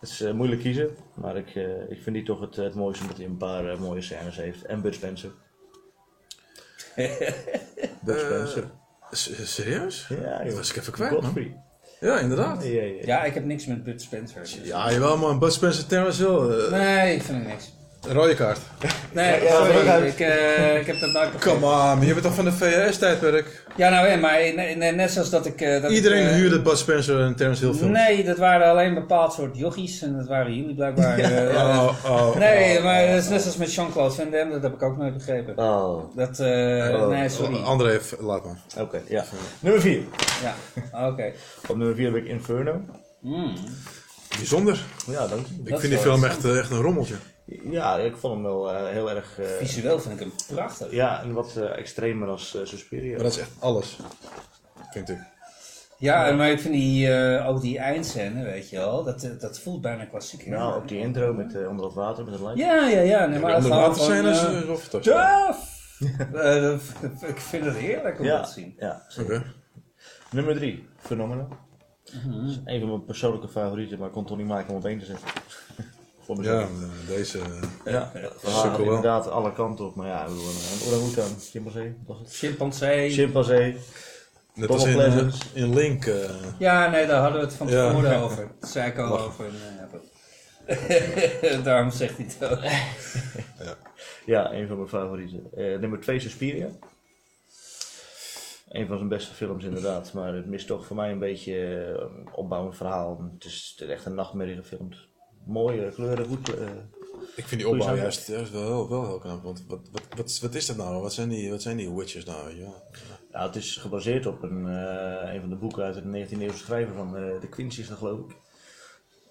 Het is eh, moeilijk kiezen, maar ik, eh, ik vind die toch het, het mooiste omdat hij een paar eh, mooie scènes heeft. En Bud Spencer. <laughs> Bud Spencer. Serieus? Ja, Dat joh. was ik even kwijt, man. Ja, inderdaad. Ja, ja, ja. ja, ik heb niks met Bud Spencer. dus- Ja, jawel man. Bud Spencer, Terrence Hill. eh, Nee, ik vind het niks. Rode kaart. Nee, Ja, sorry, ja, ik, eh, ik heb dat begrepen. Come on. Je bent toch van de VHS-tijdperk? Ja, nou ja, maar ne- ne- net zoals dat ik... eh, dat Iedereen ik, eh, huurde Bud Spencer en Terrence Hill films. Nee, dat waren alleen een bepaald soort jochies en dat waren jullie blijkbaar. <laughs> eh, Oh, oh, nee, oh, maar oh, dat is net zoals met Jean-Claude Van Damme, dat heb ik ook nooit begrepen. Oh, Dat, eh, Oh. nee, sorry. oh. André, heeft- laat maar. oké. ja. Nummer 4. Ja, oké. Op nummer 4 heb ik Inferno. Mm. Bijzonder. Ja, dank je. Ik Dat vind die film echt, echt een rommeltje. Ja, ik vond hem wel eh, heel erg... eh, Visueel vind ik hem prachtig. ja, en wat eh, extremer als Suspiria. Maar dat is echt alles. Vind ik. Ja, en maar ik vind die, eh, ook die eindscène, weet je wel, dat, dat voelt bijna klassiek. Nou, ook die intro met onder het water, met het lijf. Ja, ja, ja. Nee, maar van, waterscènes eh, is! <laughs> Eh, dat- ik vind het heerlijk om ja, dat te zien. ja. Oké. Nummer 3, Phenomena. Mhm. Dat is een van mijn persoonlijke favorieten, maar ik kon het toch niet maken om op één te zetten. Voor Ja, mezelf. eh, deze... eh, Ja, wel. inderdaad alle kanten op. Maar ja, ik bedoel, een orang-oetan, chimpansee, was het? Chimpansee. Chimpansee, Net als in, eh, in Link. eh, Ja, nee, daar hadden we het van Ja. tevoren <laughs> over. Dat zei ik al Lachen. over. eh, <laughs> Daarom zegt hij het ook. ja, een van mijn favorieten. Eh, nummer 2, Suspiria. Een van zijn beste films inderdaad, maar het mist toch voor mij een beetje eh, opbouwend verhaal. Het is, het is echt een nachtmerrie gefilmd. Mooie kleuren, goed. eh, ik vind die opbouw juist, juist wel, heel, wel heel knap. Want wat, wat, wat, wat is dat nou? Wat zijn die, wat zijn die witches nou? Ja. Ja, het is gebaseerd op een, eh, een van de boeken uit de 19e eeuwse schrijver van eh, de Quincy dat geloof ik.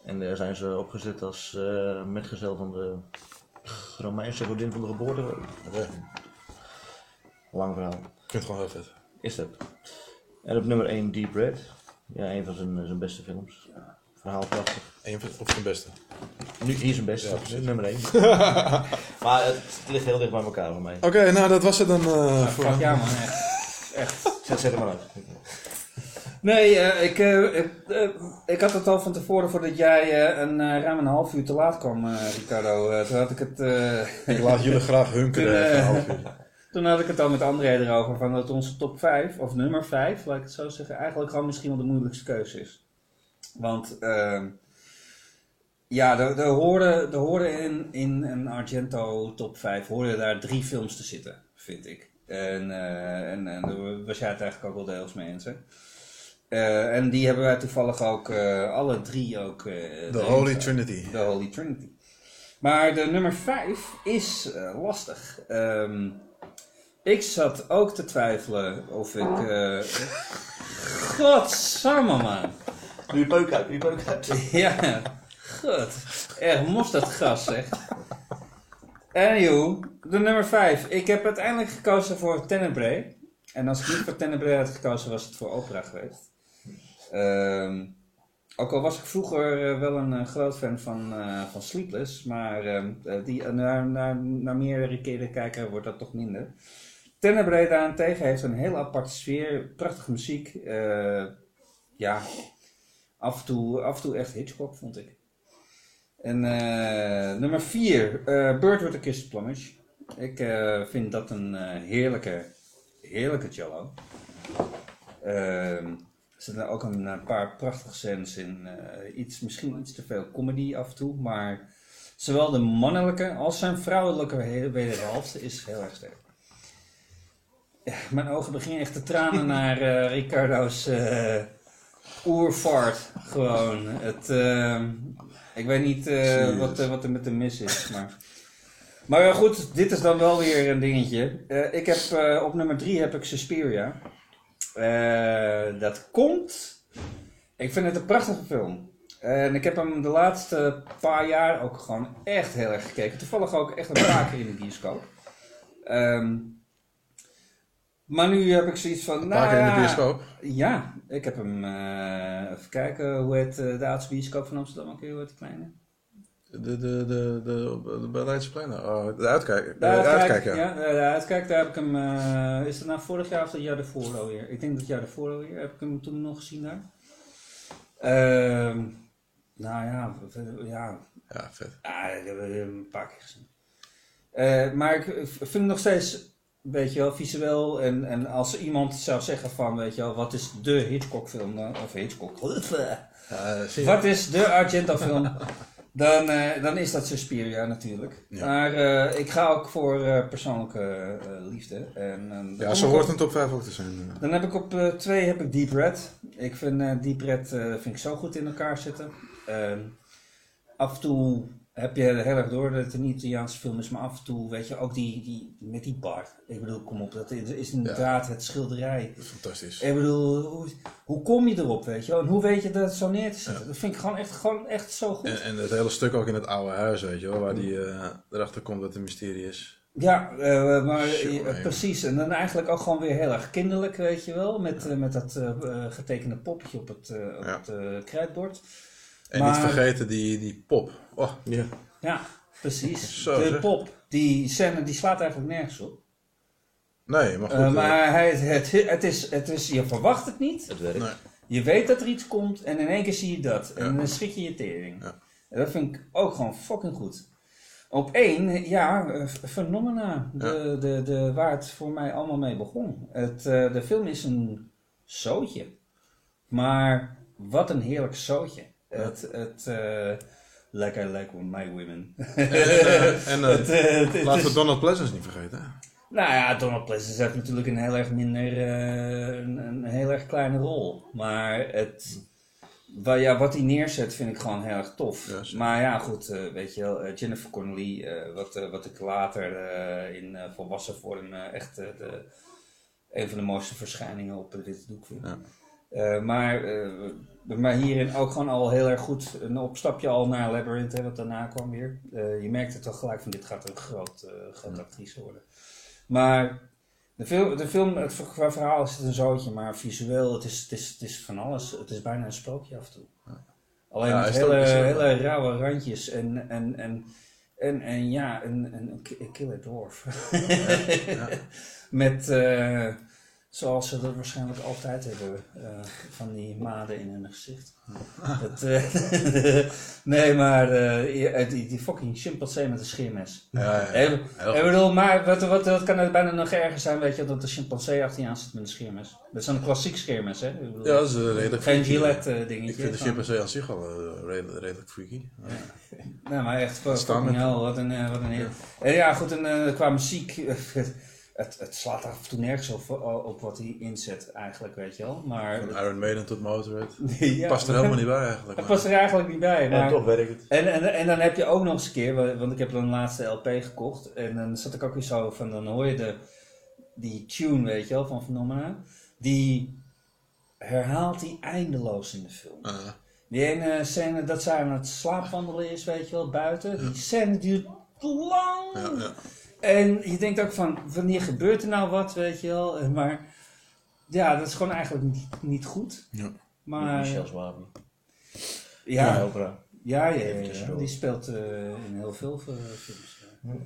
En daar zijn ze opgezet als eh, metgezel van de Romeinse godin van de geboorte. Lang verhaal. Ik vind het gewoon heel vet. Is dat. En op nummer 1 Deep Red. Ja, een van zijn, zijn beste films. Verhaal prachtig. Eén van of zijn beste. Nu hier zijn beste, Ja, precies. nummer 1. <laughs> maar het, het ligt heel dicht bij elkaar voor mij. Oké, nou dat was het dan eh, voor... Fuck ja man, echt. Zet, zet hem maar uit. Nee, eh, ik, eh, ik, ik had het al van tevoren voordat jij eh, een eh, ruim een half uur te laat kwam, Ricardo. Eh, toen had ik het... eh, Ik laat jullie graag hunkeren. Een half uur. <laughs> Toen had ik het al met André erover van dat onze top 5, of nummer 5, laat ik het zo zeggen, eigenlijk gewoon misschien wel de moeilijkste keuze is. Want ehm, ja, er, er hoorden, hoorden in, in een Argento top 5 hoorden daar drie films te zitten, vind ik. En, eh, en, en daar was jij het eigenlijk ook wel deels mee eens, hè? Eh, en die hebben wij toevallig ook, eh, alle drie ook. The erin Holy. Trinity. De Holy Trinity. Maar de nummer 5 is lastig. Ehm, ik zat ook te twijfelen of ik. eh <laughs> Godsamme man. Doe je peuk uit, doe je peuk uit. <laughs> Ja, god. Echt mosterdgas zeg. Anywho, de nummer 5. Ik heb uiteindelijk gekozen voor Tenebrae. En als ik niet voor Tenebrae had gekozen, was het voor opera geweest. Ehm, ook al was ik vroeger eh, wel een eh, groot fan van, eh, van Sleepless, maar ehm, eh, die, eh, na, na, na meerdere keren kijken wordt dat toch minder. Tenebrae daarentegen heeft een hele aparte sfeer, prachtige muziek. ja, af en, toe, af en toe echt Hitchcock vond ik. En eh, nummer 4, Bird with a Kiss Plumage. Ik eh, vind dat een eh, heerlijke, heerlijke cello. Ehm, er zitten ook een, eh, paar prachtige scènes in. eh, iets, misschien iets te veel comedy af en toe, maar zowel de mannelijke als zijn vrouwelijke he- wederhelft is heel erg sterk. Mijn ogen beginnen echt te tranen <laughs> naar eh, Ricardo's eh oervaart. Gewoon. Het, ehm, ik weet niet eh, wat, eh, wat er met hem mis is. Maar, maar ja, goed, dit is dan wel weer een dingetje. Eh, ik heb, eh, op nummer 3 heb ik Suspiria. Eh, dat komt. Ik vind het een prachtige film. En ik heb hem de laatste paar jaar ook gewoon echt heel erg gekeken. Toevallig ook echt een paar keer in de bioscoop. Ehm, maar nu heb ik zoiets van. Nou in de bioscoop. Ja, ik heb hem. eh, even kijken, hoe heet eh, de oudste bioscoop van Amsterdam? Ook hoe heet de kleine? De, de, de, de, de, Leidseplein. Oh, de uitkijk. De, De uitkijk, ja. ja. de, de uitkijk, daar heb ik hem. eh, is het nou vorig jaar of het jaar ervoor alweer? Ik denk dat het jaar ervoor alweer. Heb ik hem toen nog gezien daar? Ehm, nou ja, ja, Ja, vet. ja, ik heb hem een paar keer gezien. Maar ik ik vind het nog steeds, weet je wel, visueel. En, en als iemand zou zeggen van, weet je wel, wat is de Hitchcock film dan? Of Hitchcock. Je. Wat is de Argento film? <laughs> Dan, eh, dan is dat Suspiria natuurlijk. Ja. Maar eh, ik ga ook voor eh, persoonlijke eh, liefde. En, eh, Ja, zo hoort op- een top 5 ook te zijn. eh. Dan heb ik op 2 heb ik Deep Red. Ik vind eh, Deep Red eh, vind ik zo goed in elkaar zitten. Ehm, af en toe heb je heel erg door dat het een Italiaanse film is, maar af en toe, weet je, ook die, die met die bar. Ik bedoel, kom op, dat is inderdaad het schilderij. Fantastisch. Ik bedoel, hoe, hoe kom je erop, weet je wel? En hoe weet je dat het zo neer te zetten? Dat vind ik gewoon echt, gewoon echt zo goed. En, en het hele stuk ook in het oude huis, weet je wel, waar die eh, erachter komt dat het een mysterie is. Ja, eh, maar eh, precies. En dan eigenlijk ook gewoon weer heel erg kinderlijk, weet je wel. Met, met dat getekende poppetje op het, op Ja. het kruidbord. En Maar- niet vergeten die, die pop. Oh, Ja. Ja, precies. <laughs> Zo, de zeg. pop. Die scène die slaat eigenlijk nergens op. nee, maar goed. Eh, eh, maar hij, het, het, is, het is, je verwacht het niet. Het werkt. nee. Je weet dat er iets komt en in één keer zie je dat. En Ja. dan schrik je je tering. Ja. En dat vind ik ook gewoon fucking goed. Op één, ja, eh, Phenomena. De, de, de, waar het voor mij allemaal mee begon. Het, eh, de film is een zootje. Maar wat een heerlijk zootje. Het, het, eh, like I like my women. <laughs> En, eh, en eh, Het, het- het laten we Donald Pleasance niet vergeten. nou ja, Donald Pleasence heeft natuurlijk een heel erg minder, een, een heel erg kleine rol. Maar het, ja, wat hij neerzet vind ik gewoon heel erg tof. Maar ja, goed, weet je wel, Jennifer Connelly, wat, wat ik later in volwassen vorm echt de, een van de mooiste verschijningen op het witte doek vind. Ja. Eh, maar, eh, maar hierin ook gewoon al heel erg goed een opstapje al naar Labyrinth, hè, wat daarna kwam weer. Eh, je merkte toch gelijk van dit gaat een groot, groot actrice worden. Maar de film, de film het, qua verhaal is het een zootje, maar visueel, het is, het, is, het is van alles. Het is bijna een sprookje af en toe. Alleen Ja, met hele, hele rauwe randjes en, en, en, en, en ja, een, een, een ki- een killer dwarf. <laughs> met, eh, zoals ze dat waarschijnlijk altijd hebben, eh, van die maden in hun gezicht. <laughs> Het, eh, <laughs> nee, maar eh, ja, die, die fucking chimpansee met een scheermes. Ja, ja. Heel ik bedoel, maar wat, wat, wat kan het bijna nog erger zijn, weet je, dat de chimpansee achter je aan zit met een scheermes. Dat is een klassiek scheermes, hè? Ik bedoel, Ja, dat is redelijk geen. Gillette dingetje. Ik vind de chimpansee aan zich al redelijk, redelijk freaky. <laughs> Nee, maar echt, fucking hell, wat een, wat een. En ja, goed, en qua muziek, het, het slaat af en toe nergens op, op wat hij inzet eigenlijk, weet je wel. Maar, Van Iron Maiden tot Motorhead. <laughs> ja, Past er helemaal niet bij eigenlijk. Het past er eigenlijk niet bij. En Maar, toch werkt het. en, en, en dan heb je ook nog eens een keer, wa- want ik heb een laatste LP gekocht. En dan zat ik ook weer zo van, dan hoor je de, die tune, weet je wel, van Phenomena. Die herhaalt die eindeloos in de film. Ah, Die ene scène dat zij aan het slaapwandelen is, weet je wel, buiten. Die scène duurt lang. ja, ja. En je denkt ook van, wanneer gebeurt er nou wat, weet je wel. En Maar ja, dat is gewoon eigenlijk niet, niet goed. Ja. Maar Michel Zwabi. ja, opera. ja, ja, die speelt eh, in heel veel eh, films.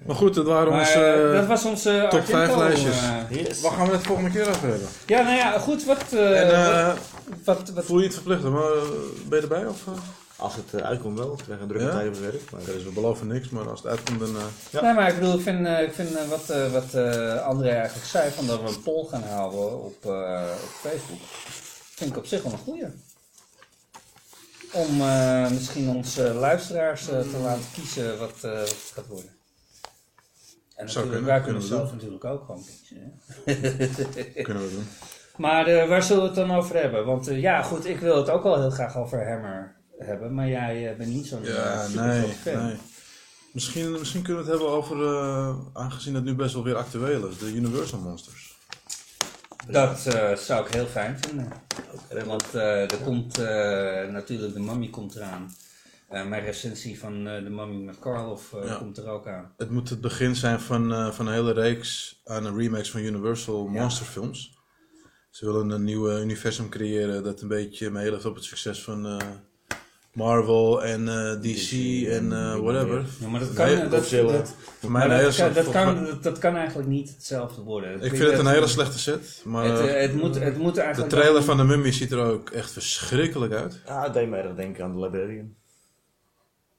Maar goed, dat waren Maar, onze eh, eh, dat was onze top Argento, 5 lijstjes. eh. Yes. Waar gaan we het volgende keer over hebben? ja, nou ja, goed, wat, eh, en eh, wat, wat, voel je het verplicht? Maar, eh, ben je erbij? Of, eh? Als het eh, uitkomt wel. Ik krijg een drukke Ja? tijd op het werk. Maar dus we beloven niks, maar als het uitkomt dan... eh, Ja. Nee, maar ik bedoel, ik vind, eh, ik vind eh, wat, eh, wat eh, André eigenlijk zei, van dat we een poll gaan houden op, eh, op Facebook, vind ik op zich wel een goeie. Om eh, misschien onze luisteraars eh, te laten kiezen wat, eh, wat het gaat worden. En Zou natuurlijk, kunnen, wij kunnen kunnen we zelf doen. natuurlijk ook gewoon kiezen. Hè? kunnen we doen. <laughs> Maar eh, waar zullen we het dan over hebben? Want eh, ja, goed, ik wil het ook wel heel graag over Hammer hebben, maar jij eh, bent niet zo'n Ja, eh, nee, fan. nee. Misschien, misschien kunnen we het hebben over, eh, aangezien het nu best wel weer actueel is, de Universal Monsters. Dat zou ik heel fijn vinden. Want er komt natuurlijk, de Mummy komt eraan. Mijn recensie van de Mummy met Karloff Ja. komt er ook aan. Het moet het begin zijn van, van een hele reeks aan remakes van Universal Ja. monsterfilms. Ze willen een nieuw universum creëren dat een beetje meehelft op het succes van Marvel en eh, DC, DC en eh, whatever. Ja, maar dat kan, dat, voor mij kan, dat, kan, dat, dat kan eigenlijk niet hetzelfde worden. Ik vind het een hele slechte set, maar Het, eh, het, moet, het moet de eigenlijk... trailer wel- van de Mummy ziet er ook echt verschrikkelijk uit. Ja, het deed mij erg denken aan de Librarian.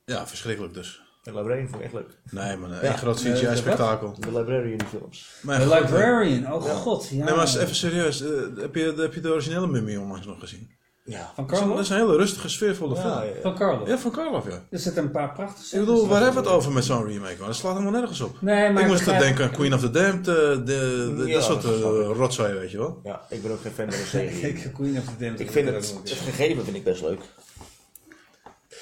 Ja, verschrikkelijk dus. De Librarian vond ik echt leuk. Nee, maar een Ja, groot de CGI-spektakel. De Librarian films. God, Librarian, oh Ja. god. Ja. Nee, maar eens even serieus. heb, je, heb je de originele Mummy onlangs nog gezien? Ja. Van Dat is, een, dat Karloff? is een hele rustige, sfeervolle Ja, film. ja. Van Karloff. Ja, van Karloff, ja. Er zitten een paar prachtige Ik bedoel, waar hebben we het over met zo'n remake? Man? Dat slaat helemaal nergens op. Nee, maar ik moest begrijp- denken aan Queen of the Damned, eh, de, de, Ja, dat soort uh, rotzooi, weet je wel. Ja, ik ben ook geen fan van de <laughs> serie. Ik, Queen of the Damned. ik vind het, het gegeven vind ik best leuk.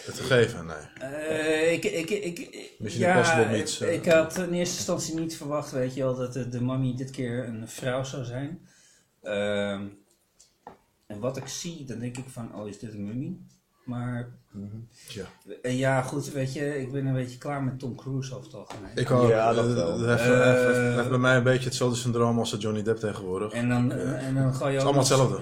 Het gegeven, nee. Eh, ik, ik, ik, ja, meets, ik, had in eerste instantie niet verwacht, weet je wel, dat de, de mummy dit keer een vrouw zou zijn. Ehm, en wat ik zie, dan denk ik van, oh, is dit een mummy? Maar Tja. eh, ja, goed, weet je, ik ben een beetje klaar met Tom Cruise over het algemeen. Ik ook. Ja, dat wel. heeft, Eh, heeft- heeft bij mij een beetje hetzelfde syndroom als Johnny Depp tegenwoordig. En dan, en dan ga je Het is ook allemaal hetzelfde.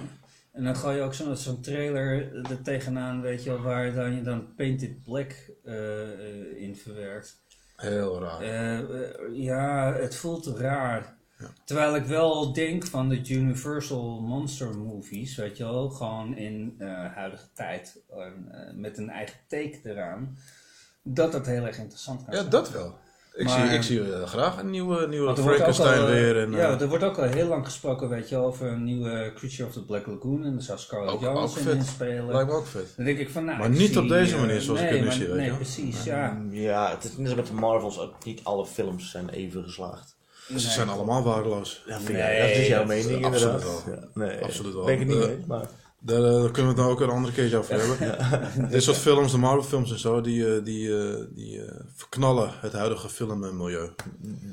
En dan ga je ook zo'n zo'n trailer er tegenaan, weet je wel, waar dan je dan Painted Black eh, in verwerkt. Heel raar. Ja, het voelt raar. Terwijl ik wel denk van de Universal Monster movies, weet je wel, gewoon in eh, huidige tijd, en, eh, met een eigen take eraan, dat dat heel erg interessant gaat Ja, zijn. dat wel. Ik Maar- zie, ik zie eh, graag een nieuwe, nieuwe al, Frankenstein weer. En, ja, er wordt ook al heel lang gesproken, weet je over een nieuwe Creature of the Black Lagoon en daar zou Scarlett Ook- Johansson in spelen. lijkt me ook vet. Dan denk ik van, nou, Maar ik niet zie, op deze manier, zoals ik het nu maar- zie, weet Nee, precies, ja. Ja, het is net als met de Marvels, ook niet alle films zijn even geslaagd. Ze Nee. zijn allemaal waardeloos. Ja, vind Nee, jij, dat is jouw dat- mening absoluut inderdaad. wel. Ja, nee, Absoluut wel. Denk ik niet Eh, mee, maar... Daar, eh, daar kunnen we het nou ook een andere keertje over hebben. <laughs> Dit soort films, de Marvel films en zo, die, eh, die, eh, die eh, verknallen het huidige filmmilieu.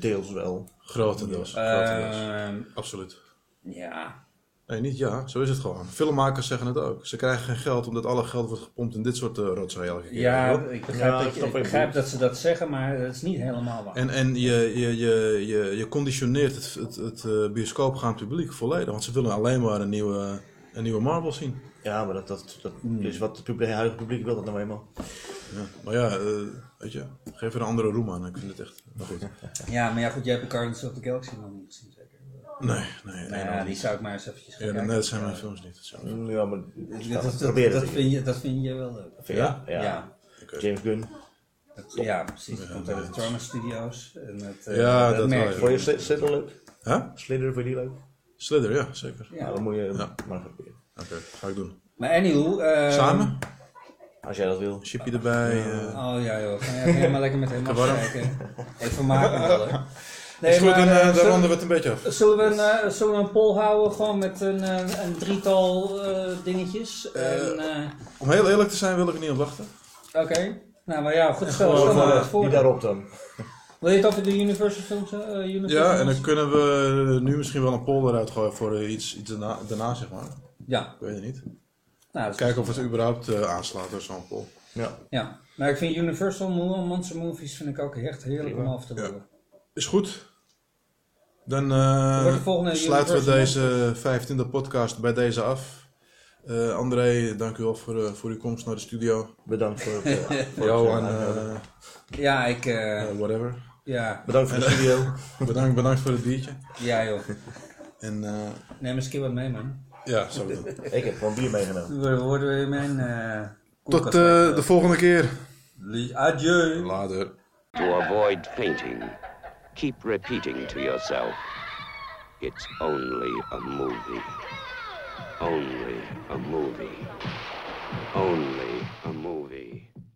Deels wel. Grotendeels. grotendeels. Ehm, Absoluut. ja, Nee, niet ja, zo is het gewoon. Filmmakers zeggen het ook. Ze krijgen geen geld omdat alle geld wordt gepompt in dit soort uh, rotzooi elke keer. ja, ik begrijp, Ja, dat, ik ik begrijp dat ze dat zeggen, maar dat is niet helemaal waar. En, en je, je, je, je, je conditioneert het, het, het eh, bioscoopgaand publiek volledig. Want ze willen alleen maar een nieuwe, een nieuwe Marvel zien. Ja, maar dat, dat, dat Hmm. is wat het publiek, het huidige publiek wil dat nou eenmaal. Ja. Maar ja, eh, weet je, geef er een andere roem aan. Ik vind het echt... Maar goed. <laughs> Ja, maar ja, goed, jij hebt de Guardians of the Galaxy nog niet gezien, zeker? Nee, nee. Nou nee, ja, die niet. zou ik maar eens eventjes gaan Ja, kijken. dat zijn mijn films niet. Mm, Ja, maar Dat, dat, dat, dat, vind je, dat vind je wel leuk. Ja, ja. Ja. James Gunn. dat- ja precies. Het komt uit de. Trauma Studios. En het, eh, Ja, dat merk wel, je. Vond je Sli- Slither leuk? Huh? Slither, vond je die leuk? Slither, ja, zeker. Ja. Ja, dan moet je Ja. maar gaan proberen. Oké, ga ik doen. Maar anywho... eh, Samen? Als jij dat wil. Chipje erbij. eh. Oh ja joh, ga jij helemaal lekker met hem afkijken. Vermaak <laughs> me wel. Nee, is goed, maar, en eh, eh, ronden we het een beetje af. Zullen we een, eh, zullen we een poll houden, gewoon met een, eh, een drietal eh, dingetjes? en, eh, Om heel eerlijk te zijn wil ik er niet op wachten. Oké, nou maar ja, goed, stel, Gewoon stel maar voor- die daarop dan. <laughs> Wil je het over de Universal films? Universal Ja, en dan kunnen we nu misschien wel een poll eruit gooien voor iets, iets daarna, daarna, zeg maar. Ja, Ik weet het niet. nou, Kijken of het überhaupt eh, aanslaat door zo'n poll. Ja. Ja, maar ik vind Universal mo- Monster Movies vind ik ook echt heerlijk om af te Ja. horen. Is goed. Dan eh, de sluiten we deze vijftiende podcast bij deze af. Eh, André, dank u wel voor, eh, voor uw komst naar de studio. Bedankt voor het... <laughs> eh, voor Johan, Ja, ik, whatever. ja, Bedankt voor de studio. <laughs> Bedankt, bedankt voor het biertje. ja joh. En eh, Neem eens een keer wat mee man. ja, zo doen. <laughs> Ik heb gewoon bier meegenomen. We worden weer mijn eh Tot eh, de volgende keer. Adieu. Later. To avoid fainting, keep repeating to yourself, it's only a movie. Only a movie. Only a movie.